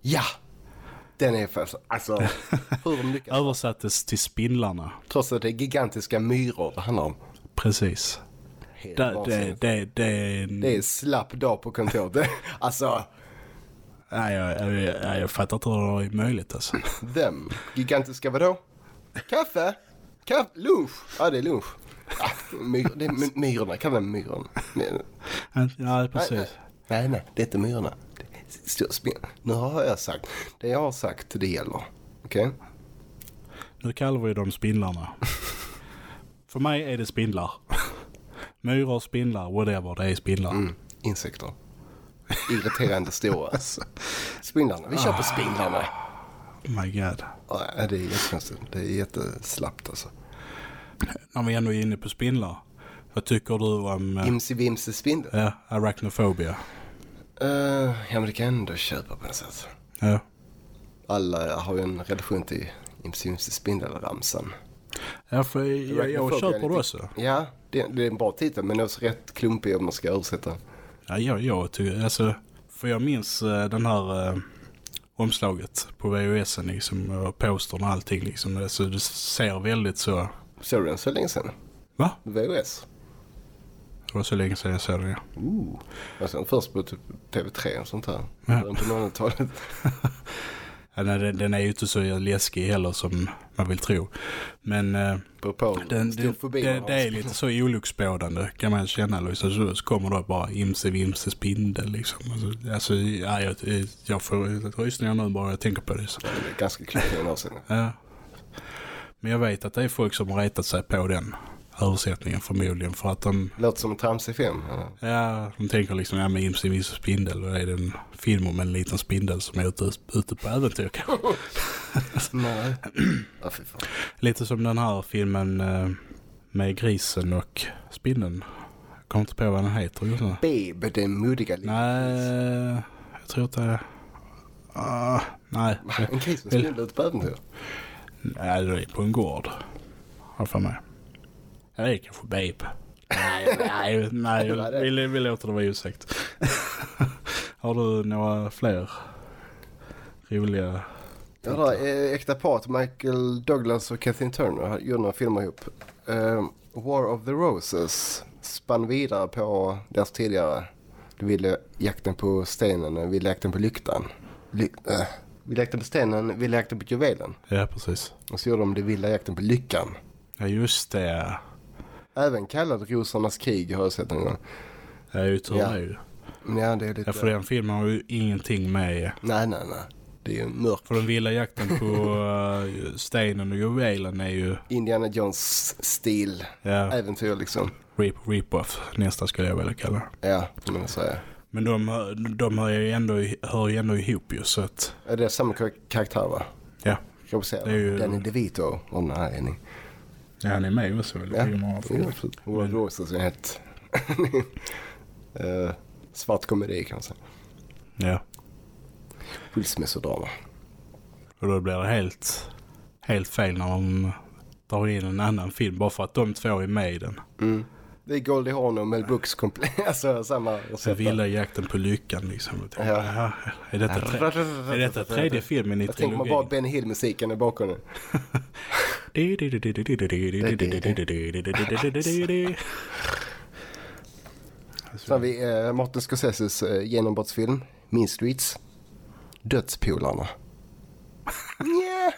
Ja! Den är för... Alltså, *laughs* hur lyckas. Översattes till Spindlarna. Trots att det är gigantiska myror det handlar om. Precis. Det, det, det, det, är en- Det är en slapp dag på kontoret. Alltså, Nej, jag, jag, jag, jag fattar inte hur det är möjligt alltså. dem. Gigantiska vadå? Kaffe? Kaffe? Lunch? Ja, det är lunch. Ah, myr, det är myrorna, kalla dem myrorna. Nej, Ja, precis. Nej, nej, det är inte myrorna. Nu har jag sagt. Det jag har sagt, det gäller. Okej? Nu kallar vi dem spindlarna. För mig är det spindlar. Myror, spindlar, whatever, det är spindlar. Mm, insekter. Irriterande stora. Spindlarna. Vi kör på spindlarna. Oh my god. Ja, det är jättekonstigt. Det är jätteslappt alltså. När vi ändå är inne på spindlar. Vad tycker du om uh, Imsi vimsi spindel. ja, arachnofobia? Uh, ja, men det kan jag ändå köpa på något sätt. Ja. Alla har ju en relation till Imsi vimsi spindel-ramsan. Ja, för jag, jag Arachnophobia köper det också. Ja, det, det är en bra titel men också rätt klumpig om man ska översätta. Ja, jag, jag tycker, alltså, för jag minns uh, den här uh, omslaget på VHSen liksom, och postern och allting liksom. Alltså, det ser väldigt så... Såg du den så länge sedan? Va? VHS? Det var så länge sedan jag såg den. Ja. Ooh. Jag såg den först på typ TV3 och sånt där. Ja. På 00-talet. *laughs* Ja, den, den är ju inte så läskig heller som man vill tro. Men Beror på den, stor det, det, det är lite så olycksbådande kan man känna. Liksom. Så, så kommer då bara imse vimse spindel liksom. Alltså, alltså ja, jag, jag får rysningar nu bara jag tänker på det. Så. Det är ganska den avseenden. Ja. Men jag vet att det är folk som har retat sig på den översättningen förmodligen för att de, Låter som en tramsig film. eller? ja, de tänker liksom, ja men Imse Vimse Spindel och det är en film om en liten spindel som är ute, ute på äventyr kanske. *laughs* Nej. Ja. Lite som den här filmen eh, med grisen och spindeln. Jag kommer inte på vad den heter just nu. Babe, den modiga lilla Nej, jag tror inte... Ah, nej, En gris som spindlar ute på äventyr. Nej, det är på en gård. Har jag för mig. Ja, det är kanske Babe. Nej, nej, nej det. vi, vi låter det vara osagt. Har du några fler roliga... Ja, då, eh, äkta paret Michael Douglas och Kathleen Turner gjorde några filmer ihop. Eh, War of the Roses spann vidare på deras tidigare. De ville jakten på stenen, ville jakten på lyktan. Ly äh. Ville jakten på stenen, ville jakten på juvelen. Ja, precis. Och så gjorde de det vilda jakten på lyckan. Ja, just det. Även kallad Rosornas krig har jag sett någon gång. Är ju tur Ja. ju. Ja, det är lite... Ja, för den filmen har ju ingenting med... Nej, nej, nej. Det är ju mörk. För den vilda jakten på *laughs* uh, stenen och juvelen är ju Indiana Jones-stil. ja, Äventyr liksom. rip, rip-off nästan skulle jag vilja kalla. Ja, kan man säga. Men de, de hör, ju ändå, hör ju ändå ihop ju så att Är det samma kar- karaktär va? ja. Kan man säga. Det är ju- Danny DeVito av den här anledningen. ja han är med också väl? Ja, ja absolut. World Roses är helt uh, svart komedi kan man säga. Ja. Skilsmässodrama. Och då blir det helt, helt fel när de tar in en annan film bara för att de två är med i den. Mm. Det är Goldie Hawn och Mel Brooks komplett. *laughs* alltså samma recept. vilda jakten på lyckan liksom. Ja. jaha, Är detta, tre, är detta tredje filmen i Jag tänker man bara Benny Hill-musiken i bakgrunden. *laughs* trilogin? Så har vi eh, Martin Scorseses eh, genombrottsfilm Mean Streets. Dödspolarna. *laughs* Nja.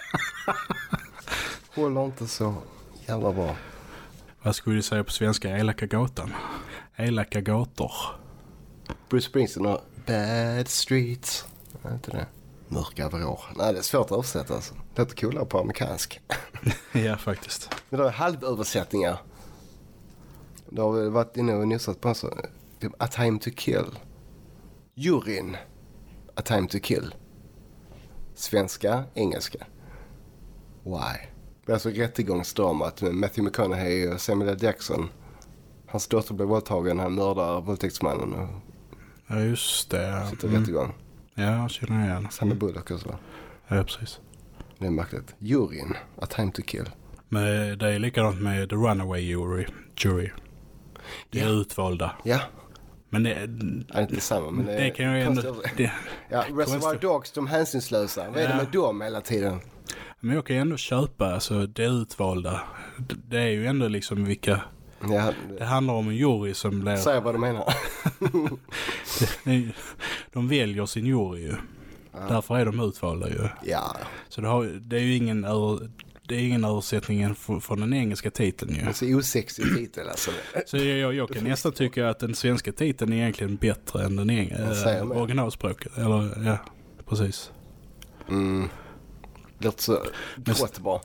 Håller inte så jävla bra. Vad skulle du säga på svenska? Elaka gatan? Elaka gator. Bruce Springsteen och Bad Streets. Är inte det? Mörka vrår. Nej, det är svårt att översätta alltså. Det låter coolare på amerikansk. *laughs* ja, faktiskt. Men det är halvöversättningar. Det har vi varit inne och nosat på. Så, typ A Time To Kill. Juryn. A Time To Kill. Svenska, engelska. Why? Det är alltså rättegångsdramat med Matthew McConaughey och Samuel L. Jackson. Hans dotter blev våldtagen, han mördar våldtäktsmannen och Ja, just det. sitter Mm. rättegång. Ja, jag känner igen. Sandra Bullock och så. Ja, precis. Det är märkligt. Juryn, A Time To Kill. Men det är likadant med The Runaway Jury. jury. Det är Ja. utvalda. Ja, Men det, ja, är inte samma men det, det kan jag ju ändå... Det, Ja, Reservoir. Dogs, de hänsynslösa. Vad är det med dem hela tiden? Men jag kan ju ändå köpa alltså, det utvalda. Det, är ju ändå liksom vilka... Ja, Det handlar om en jury som blir... säg vad du menar. *laughs* de- De väljer sin jury ju. Därför är de utvalda ju. ja, Så det, har, det är ju ingen, över, det är ingen översättning från den engelska titeln ju. så osexig titel alltså. Så jag, jag, jag kan nästan tycka att den svenska titeln är egentligen bättre än den eng- Jag säger äh, med. originalspråket. Eller ja, precis. Mm. Låter så grått bra.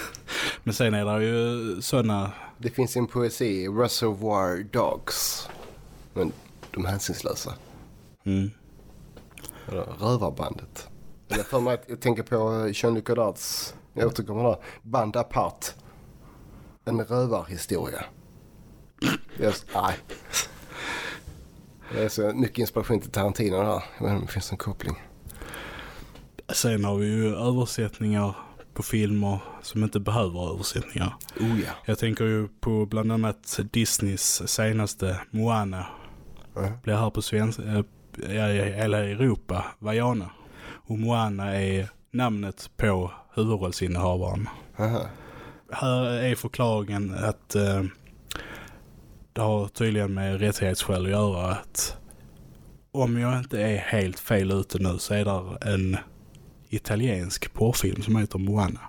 *laughs* Men sen är det ju sådana... Det finns en poesi, Reservoir Dogs. Men de hänsynslösa. Mm, Eller Rövarbandet. Eller för mig att jag tänker på Jean-Luc Godards, jag återkommer där, Band Apart. En rövarhistoria. Just, nej. Det är så mycket inspiration till Tarantino där. Jag vet inte om det finns en koppling. Sen har vi ju översättningar på filmer som inte behöver översättningar. Oh ja. Jag tänker ju på bland annat Disneys senaste Moana. Ja. Blir här på svenska, äh, eller Europa, Vaiana. Och Moana är namnet på huvudrollsinnehavaren. Aha. Här är förklaringen att eh, det har tydligen med rättighetsskäl att göra att om jag inte är helt fel ute nu så är det en italiensk porrfilm som heter Moana.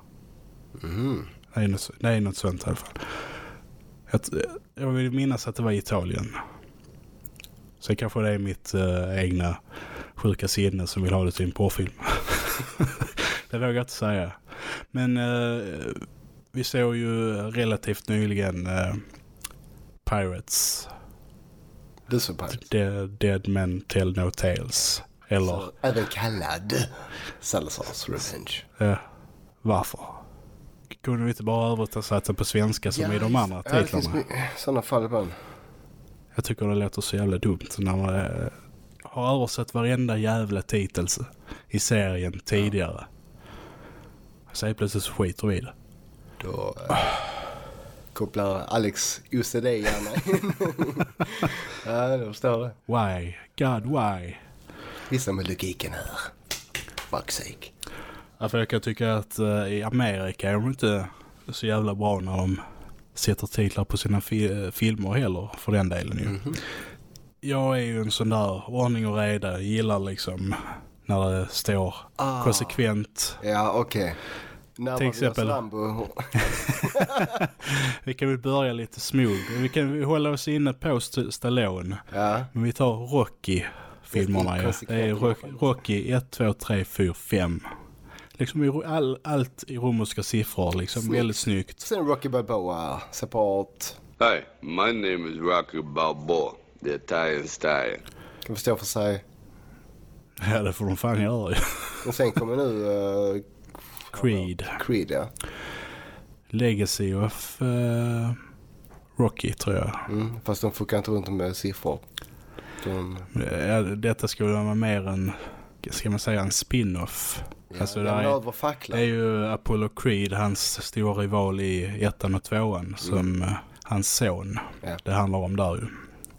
Mm. Det är något, det är något sånt i alla fall. Jag, jag vill minnas att det var Italien. Sen kanske det är mitt eh, egna sjuka sinne som vill ha det till en porrfilm. *laughs* det vågar jag inte säga. Men eh, vi såg ju relativt nyligen eh, Pirates, Du så Pirates. Dead, Dead Men Tell No Tales. Eller, Så, Även kallad Salazars Revenge. eh, varför? Kunde vi inte bara översätta på svenska som i de andra Ja, titlarna? my- sådana fall ibland. Jag tycker det låter så jävla dumt när man eh, har översatt varenda jävla titel i serien tidigare. Så helt plötsligt så skiter vi i det. Då äh, kopplar Alex OCD gärna in. *laughs* ja, jag förstår det. Why? God why? Vissa med logiken här. Fuck's sake. Ja, för jag kan tycka att eh, i Amerika är de inte så jävla bra när de sätter titlar på sina fi- eh, filmer heller för den delen ju. Jag är ju en sån där ordning och reda, gillar liksom när det står Ah. konsekvent. Ja, okej. När Till exempel-? *laughs* Vi kan väl börja lite smooth. Vi kan hålla oss inne på St- Stallone. Ja, Men vi tar Rocky filmerna. Ja. Det är Rocky 1, 2, 3, 4, 5. Liksom i, all, allt i romerska siffror. Liksom Snyggt. väldigt snyggt. Sen Rocky Balboa, separat. Hi, my name is Rocky Balboa, the Italian stallion. Kan förstå för sig. *laughs* Ja, det får de fan göra ju. Och sen kommer nu uh, Creed. Creed ja. Legacy of eh, Rocky tror jag. Mm, fast de fuckar inte runt med siffror. De, Ja, detta skulle vara mer en, ska man säga en spin-off. ja, Alltså, de det är- Det är ju Apollo Creed, hans stora rival i ettan och tvåan, som eh, hans son Ja. det handlar om där ju.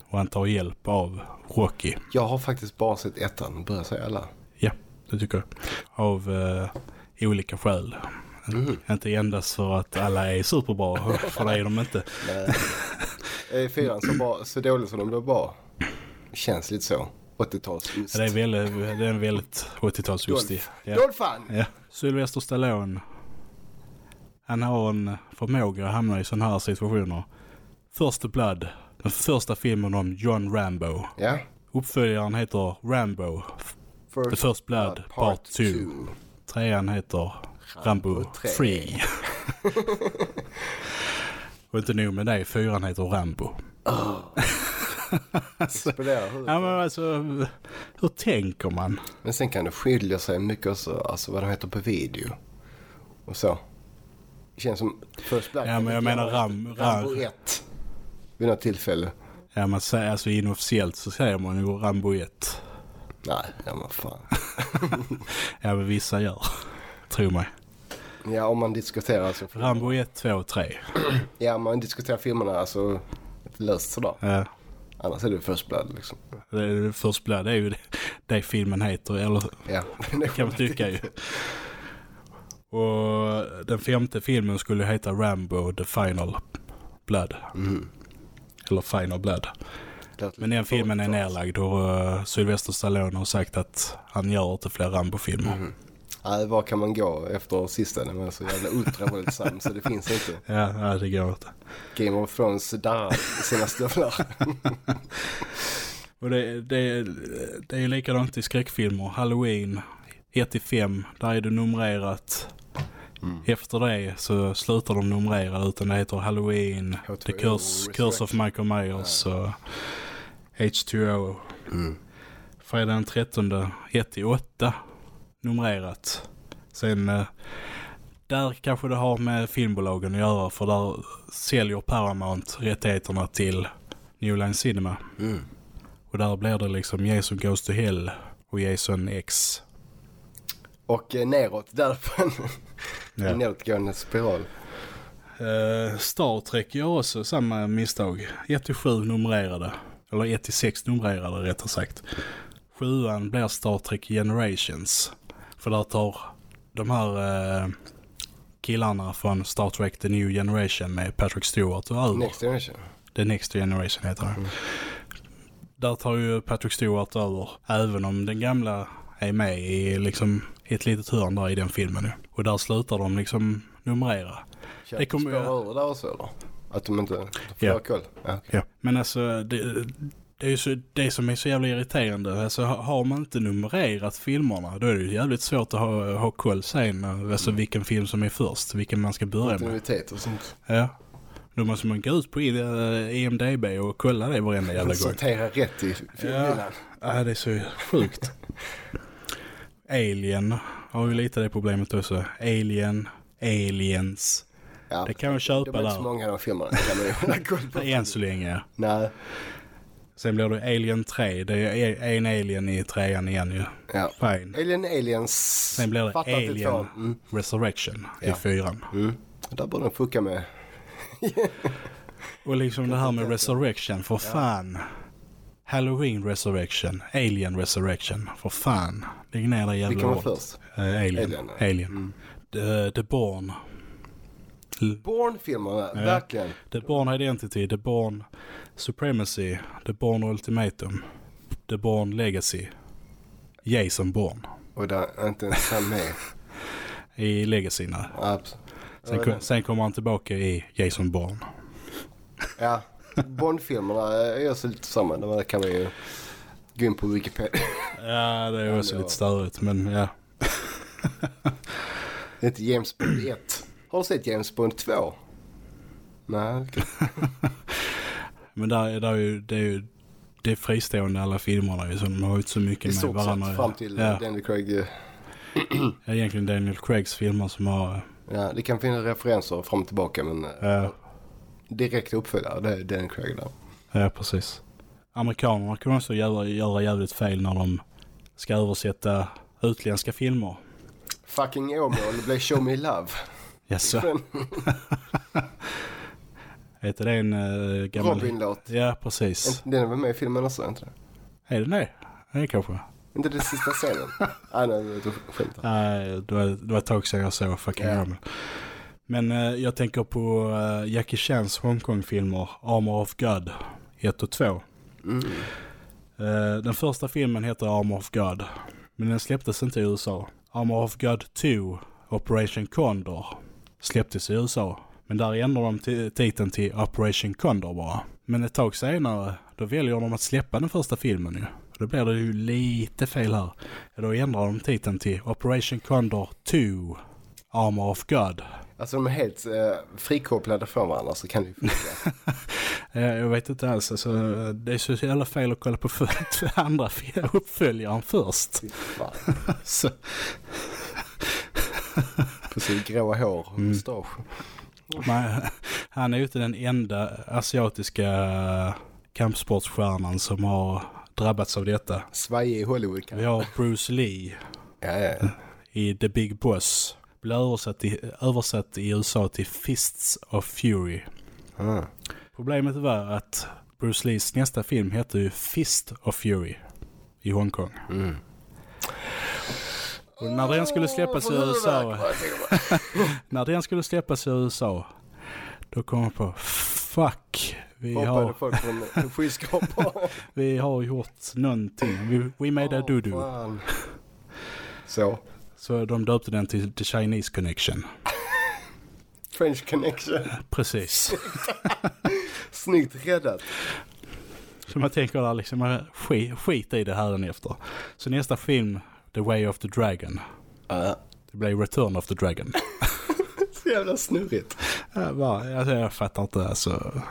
Och han tar hjälp av Rocky. Jag har faktiskt bara sett ettan, börjar säga alla. Ja, det tycker jag. Av eh, olika skäl. Mhm. Inte endast för att alla är superbra, *laughs* för det är de inte. Nej. Är *laughs* fyran så, bra, så dålig som de blev bra? Känns lite så. 80-tals just. Det är, väldigt, det är en väldigt 80-talslustig. Dolph. Ja. Dolphan! Ja. Sylvester Stallone. Han har en förmåga att hamna i sådana här situationer. Första Blood. Den första filmen om John Rambo. Ja. Uppföljaren heter Rambo. The First Blood Part 2. Trean heter Rambo Rambo 3. tre. *laughs* Och inte nog med det, fyran heter Rambo. Exploderar *laughs* *laughs* huvudet. Ja men alltså, hur tänker man? Men sen kan det skilja sig mycket också, alltså vad de heter på video. Och så. Det känns som First Blood. Ja, men jag menar Ram- Rambo Ram- 1. Vid något tillfälle. Ja man säger, alltså inofficiellt så säger man ju Rambo 1. Nej, ja men fan. *laughs* Ja men vissa gör. Tro mig. Ja, om man diskuterar alltså. Rambo 1, 2, 3. Ja, om man diskuterar filmerna alltså. Löst sådär. Ja. Annars är det First Blood liksom. Det First Blood, det är ju det, det filmen heter, eller Ja. *laughs* kan man tycka ju. Och den femte filmen skulle heta Rambo The Final Blood. Eller Final Blood. Men den filmen är nerlagd och uh, Sylvester Stallone har sagt att han gör inte fler Rambo-filmer. Nej, var kan man gå efter sista? Den var så jävla ultravåldsam så det finns inte. *laughs* Ja, ja, det går inte. Game of Thrones darrar i sina stövlar. *laughs* Och det, det, det är ju likadant i skräckfilmer. Halloween 1-5, där är det numrerat. Efter det så slutar de numrera utan det heter Halloween, H2O, The Curse, Curse of Michael Myers och H2O. Fredag den 13, 1-8 numrerat. Sen eh, där kanske det har med filmbolagen att göra för där säljer Paramount rättigheterna till New Line Cinema. Och där blir det liksom Jason Goes to Hell och Jason X. Och eh, neråt därifrån. *laughs* Ja. En nedåtgående spiral. Eh, Star Trek gör också samma misstag. 1-7 numrerade. Eller 1-6 numrerade rättare sagt. Sjuan blir Star Trek Generations. För där tar de här eh, killarna från Star Trek The New Generation med Patrick Stewart och över. Next Generation. The Next Generation heter det. Där tar ju Patrick Stewart över. Även om den gamla är med i liksom ett litet hörn där i den filmen nu. Och där slutar de liksom numrera. Kör Det kommer- spåra ur där också eller? Att de inte får Ja. koll? Ja. okej. Ja. Men alltså det, det är ju så, det som är så jävla irriterande. Alltså ha- har man inte numrerat filmerna då är det ju jävligt svårt att ha, ha koll sen. Alltså vilken film som är först. Vilken man ska börja med. Och sånt. Ja. Då måste man gå ut på eh, IMDB och kolla det varenda jävla gång. Sortera rätt i filmhyllan. Ja, det är så sjukt. Alien har ju lite det problemet också. Alien, Aliens. Ja. Det kan man köpa är inte så där. många av filmerna. Det kan man ju hålla koll på. *laughs* Än så länge. Nej. Sen blir det Alien 3. Det är en Alien i trean igen ju. Ja. Fine. Alien Aliens. Sen blir det Fattar att är Alien. Mm. Resurrection i Ja. fyran. Mm. Där borde de fucka med. *laughs* Och liksom det här med Resurrection, för fan. Halloween Resurrection, Alien Resurrection, för fan. Lägg ner det jävla Vilken var först? Eh, Alien. Alien, Alien. Mm. The, The Born. Bourne-filmerna, Ja. verkligen. The Born Identity, The Born Supremacy, The Born Ultimatum, The Born Legacy. Jason Bourne Och där är inte ens han med. *laughs* i Legacy. Abs- Sen, sen kommer han tillbaka i Jason Bourne. *laughs* Ja, Bond-filmerna är också lite samma. Det kan man ju... Gå in på Wikipedia. *laughs* Ja, det är också Ja. lite störigt, men ja. Det är inte James Bond 1. Har du sett James Bond 2? Nej. *laughs* Men där, där är ju, det är ju det är fristående alla filmerna ju, så de har ju inte så i mycket med varandra. sett fram till ja, Daniel Craig. eh, ja, egentligen Daniel Craigs filmer som har... Ja, det kan finnas referenser fram och tillbaka men eh, Ja, direkt uppföljare det är Daniel Craig där. ja precis. Amerikanerna kan också göra, göra jävligt fel när de ska översätta utländska filmer. Fucking Åmål blev Show Me Love. Jaså? *laughs* Heter det en uh, gammal... Robin-låt. Ja, precis. Den är väl med i filmen också, inte det? Är det det? Är kanske. Inte den sista scenen? *laughs* ah, nej, det var skämt. Nej, det var, det var ett tag sedan jag såg fucking Ja. Robin. Men eh, jag tänker på eh, Jackie Chans Hongkong-filmer Armor of God 1 och 2. Mm. Eh, den första filmen heter Armor of God, men den släpptes inte i USA. Armor of God 2, Operation Condor, släpptes i USA. Men där ändrar de ti- titeln till Operation Condor bara. Men ett tag senare, då väljer de att släppa den första filmen ju. Då blir det ju lite fel här. Då ändrar de titeln till Operation Condor 2, Armor of God. Alltså de är helt eh, frikopplade från varandra så kan det ju funka. *laughs* Jag vet inte alls, alltså, det är så jävla fel att kolla på för, andra uppföljaren först. *laughs* Så, Precis, gråa hår och Mm. mustasch. men, han är ju inte den enda asiatiska kampsportsstjärnan som har drabbats av detta. Svajig i Hollywood Vi kanske. har Bruce Lee Ja, ja, ja. i The Big Boss. Blir översatt i, översatt i USA till Fists of Fury. Ah. Problemet var att Bruce Lees nästa film heter ju Fist of Fury i Hongkong. Mm. Och när den skulle släppas i USA, *laughs* när den skulle släppas i USA, då kom jag på fuck, vi har, folk från *laughs* vi har gjort någonting. We, we made a Åh, doo-doo. fan. *laughs* Så, Så de döpte den till The Chinese Connection. French connection. Precis. Snyggt räddat. Så man tänker där liksom, äh, skit, skit i det här efter. Så nästa film, The Way of the Dragon. Ja, Det blev Return of the Dragon. *laughs* så jävla snurrigt. Ja, bara, alltså, jag fattar inte alltså.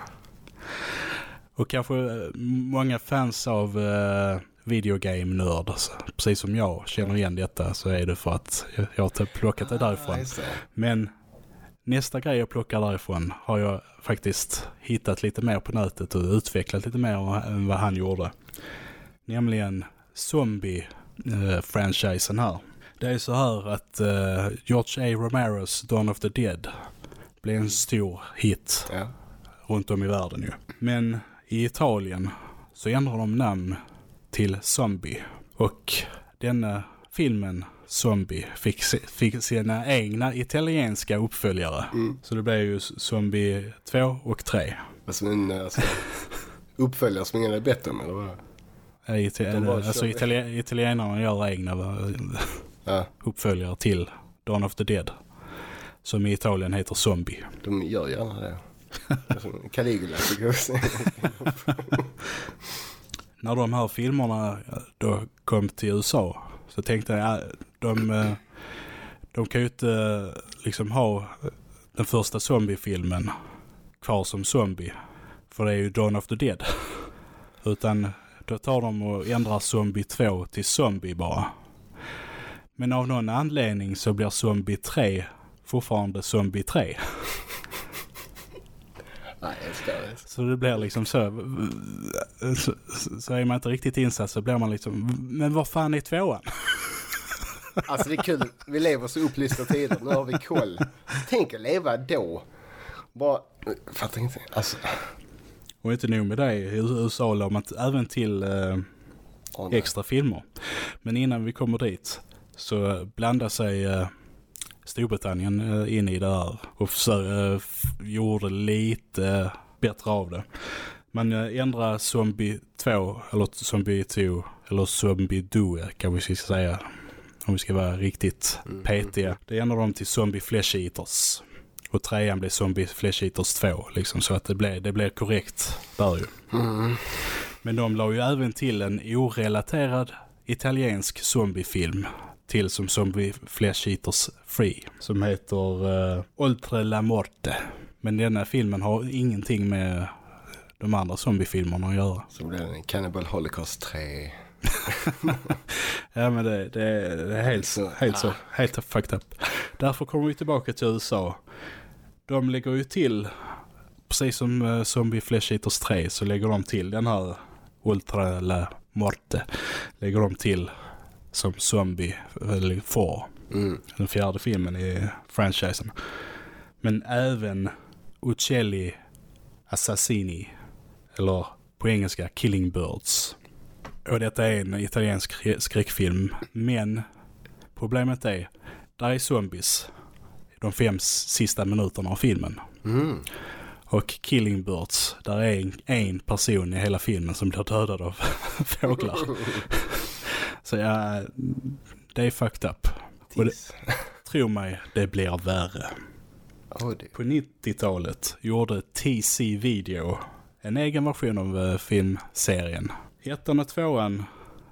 Och kanske eh, många fans av uh, videogame-nörd, alltså, precis som jag, känner igen detta så är det för att jag, jag har typ plockat det Ja, därifrån. Men nästa grej jag plockar därifrån har jag faktiskt hittat lite mer på nätet och utvecklat lite mer än vad han gjorde. Nämligen zombie-franchisen här. Det är så här att eh, George A. Romeros Dawn of the Dead blev en stor hit Ja. runt om i världen ju. Men i Italien så ändrar de namn till Zombie. Och denna filmen Zombie fick, se, fick sina egna italienska uppföljare. Mm. Så det blev ju Zombie 2 och 3. Alltså en alltså, uppföljare som ingen är bättre med, eller vad? Eh, Ita- De bara alltså Itali- italienarna gör egna eh, Ja, uppföljare till Dawn of the Dead. Som i Italien heter Zombie. de gör gärna det. Alltså, Caligula tycker jag också. *laughs* när de här filmerna eh, då kom till USA så tänkte jag ja, de, eh, de kan ju inte eh, liksom ha eh, den första zombiefilmen kvar som zombie. För det är ju Dawn of the Dead. Utan då tar de och ändrar Zombie 2 till Zombie bara. Men av någon anledning så blir Zombie 3 fortfarande Zombie 3. Nej, jag älskar det. Så det blir liksom så, så, så är man inte riktigt insatt så blir man liksom, men vad fan är tvåan? Alltså det är kul, vi lever så upplysta tider, nu har vi koll. Tänk att leva då. Bara, fattar inte. Alltså, Och inte nog med det, i USA la man även till eh, nej. extra filmer. Men innan vi kommer dit så blandar sig eh, Storbritannien eh, in i det här och försö- eh, gjorde lite bättre av det. Man eh, ändrar Zombie 2, eller Zombie 2, eller Zombie Due kan vi ska säga. Om vi ska vara riktigt petiga. Det ändrar de till Zombie Flesh Eaters. Och trean blir Zombie Flesh Eaters 2, liksom, så att det blir, det blir korrekt där ju. Men de la ju även till en orelaterad italiensk zombiefilm till som Zombie Flesh Eaters Free som heter uh, Oltre la Morte. Men denna filmen har ingenting med de andra zombiefilmerna att göra. Så blir det en Cannibal Holocaust 3. *laughs* Ja men det, det, det är helt, helt, så, helt fucked up. Därför kommer vi tillbaka till USA. De lägger ju till, precis som uh, Zombie Flesh Eaters 3 så lägger de till den här Ultra La Morte. Lägger de till som Zombie eller 4. Mm. Den fjärde filmen i franchisen. Men även Uccelli Assassini. Eller på engelska Killing Birds. Och detta är en italiensk skräckfilm. Men problemet är, där är zombies de fem sista minuterna av filmen. Mm. Och Killing Birds, där är en, en person i hela filmen som blir dödad av *laughs* fåglar. *laughs* Så ja, det är fucked up. Och det, *laughs* tro mig, det blir värre. På 90-talet gjorde TC Video en egen version av eh, filmserien. Ettan och tvåan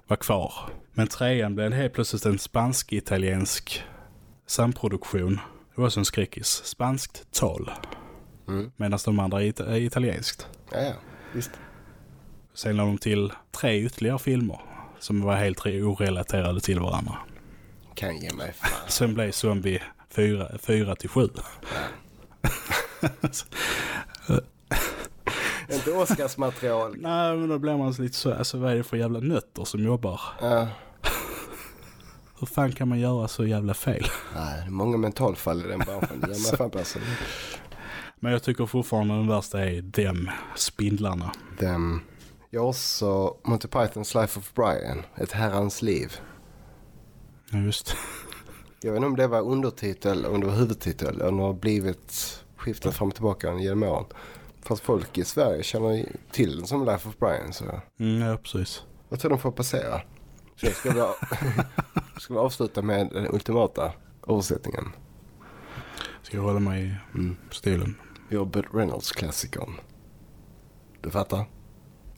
var kvar. Men trean blev helt plötsligt en spansk-italiensk samproduktion. Det var som skräckis. Spanskt tal. Mm. Medan de andra är, it- är italienskt. Ja, ja. Visst. Sen la de till tre ytterligare filmer som var helt re- orelaterade till varandra. Kan ge mig fan. Sen blev Zombie 4 till 7. Inte Oscarsmaterial. Nej, men då blir man lite så, alltså vad är det för jävla nötter som jobbar? Ja. Hur fan kan man göra så jävla fel? *laughs* Nej, det är många mentalfall i den branschen. Det *laughs* fan passen. Men jag tycker fortfarande den värsta är dem, spindlarna. Dem. Jag också Monty Pythons Life of Brian. Ett herrans liv. Ja, just. Jag vet inte om det var undertitel eller om det var huvudtitel. Eller om det har blivit skiftat fram och tillbaka genom åren. Fast folk i Sverige känner till den som Life of Brian. Så Mm, ja, precis. jag tror de får passera. Så ska, bara, *laughs* ska vi avsluta med den ultimata översättningen. Ska jag hålla mig i Mm. stilen? Vi Burt Reynolds-klassikern. Du fattar?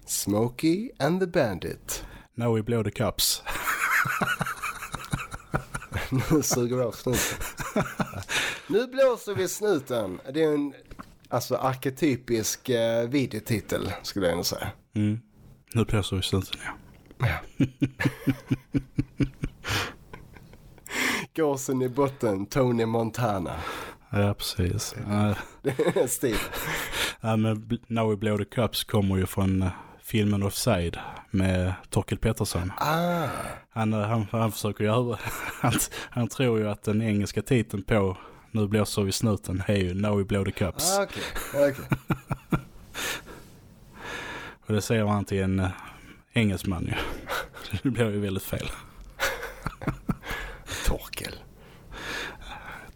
Smokey and the Bandit. Now we blow the cups. Nu suger vi av snuten. *laughs* nu blåser vi snuten. Det är en alltså, arketypisk eh, videotitel skulle jag ändå säga. Mm. Nu blåser vi snuten, ja. *laughs* Gåsen i botten, Tony Montana. Ja, precis. Ja, Det är stil. Ja, men Now we blow the cups kommer ju från eh, filmen Offside med Torkel Pettersson. Ah, Han, eh, han, han försöker göra, *laughs* han, han tror ju att den engelska titeln på Nu blåser vi snuten är ju Now we blow the cups. ah okej. okej. *laughs* Och det säger han till en uh, engelsman ju. Så det blir ju väldigt fel. *laughs* Torkel.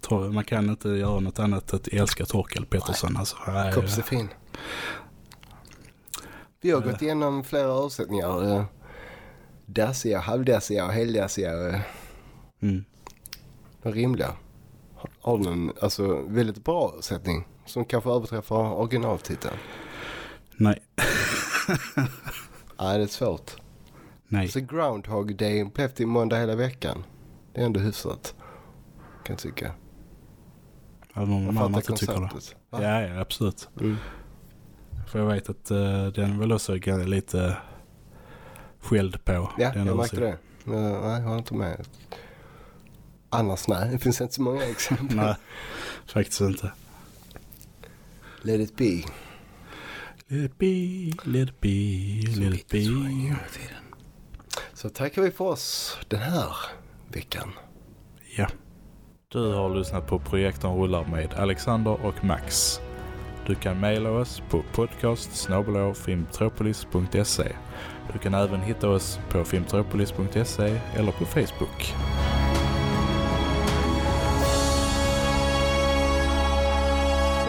Tor- Man kan inte göra något annat än att älska Torkel Pettersson. Alltså, Nej, Kops är fin. Vi har gått igenom flera översättningar. eh, Dassiga, halvdassiga och heldassiga. eh, mm. De rimliga. Har en alltså, väldigt bra översättning som kanske överträffar originaltiteln? Nej, *laughs* Nej, det är svårt. nej. Så Groundhog Day blev till måndag hela veckan. Det är ändå hyfsat. Kan jag tycka. Även om Jag de andra fattar inte tycker det. Va? Ja, ja, absolut. Mm. För jag vet att uh, den väl också är lite skälld på. Ja, jag märkte det. Men, nej, jag har inte med. Annars nej, det finns inte så många *laughs* exempel. Nej, faktiskt inte. Let it be. Let it be, let it be, let it be. Så tackar vi för oss den här veckan. Ja. Du har lyssnat på Projektorn rullar med Alexander och Max. Du kan mejla oss på podcast filmtropolis.se. Du kan även hitta oss på filmtropolis.se eller på Facebook.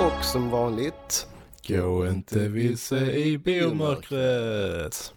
Och som vanligt, Gå inte vilse i biomörkret.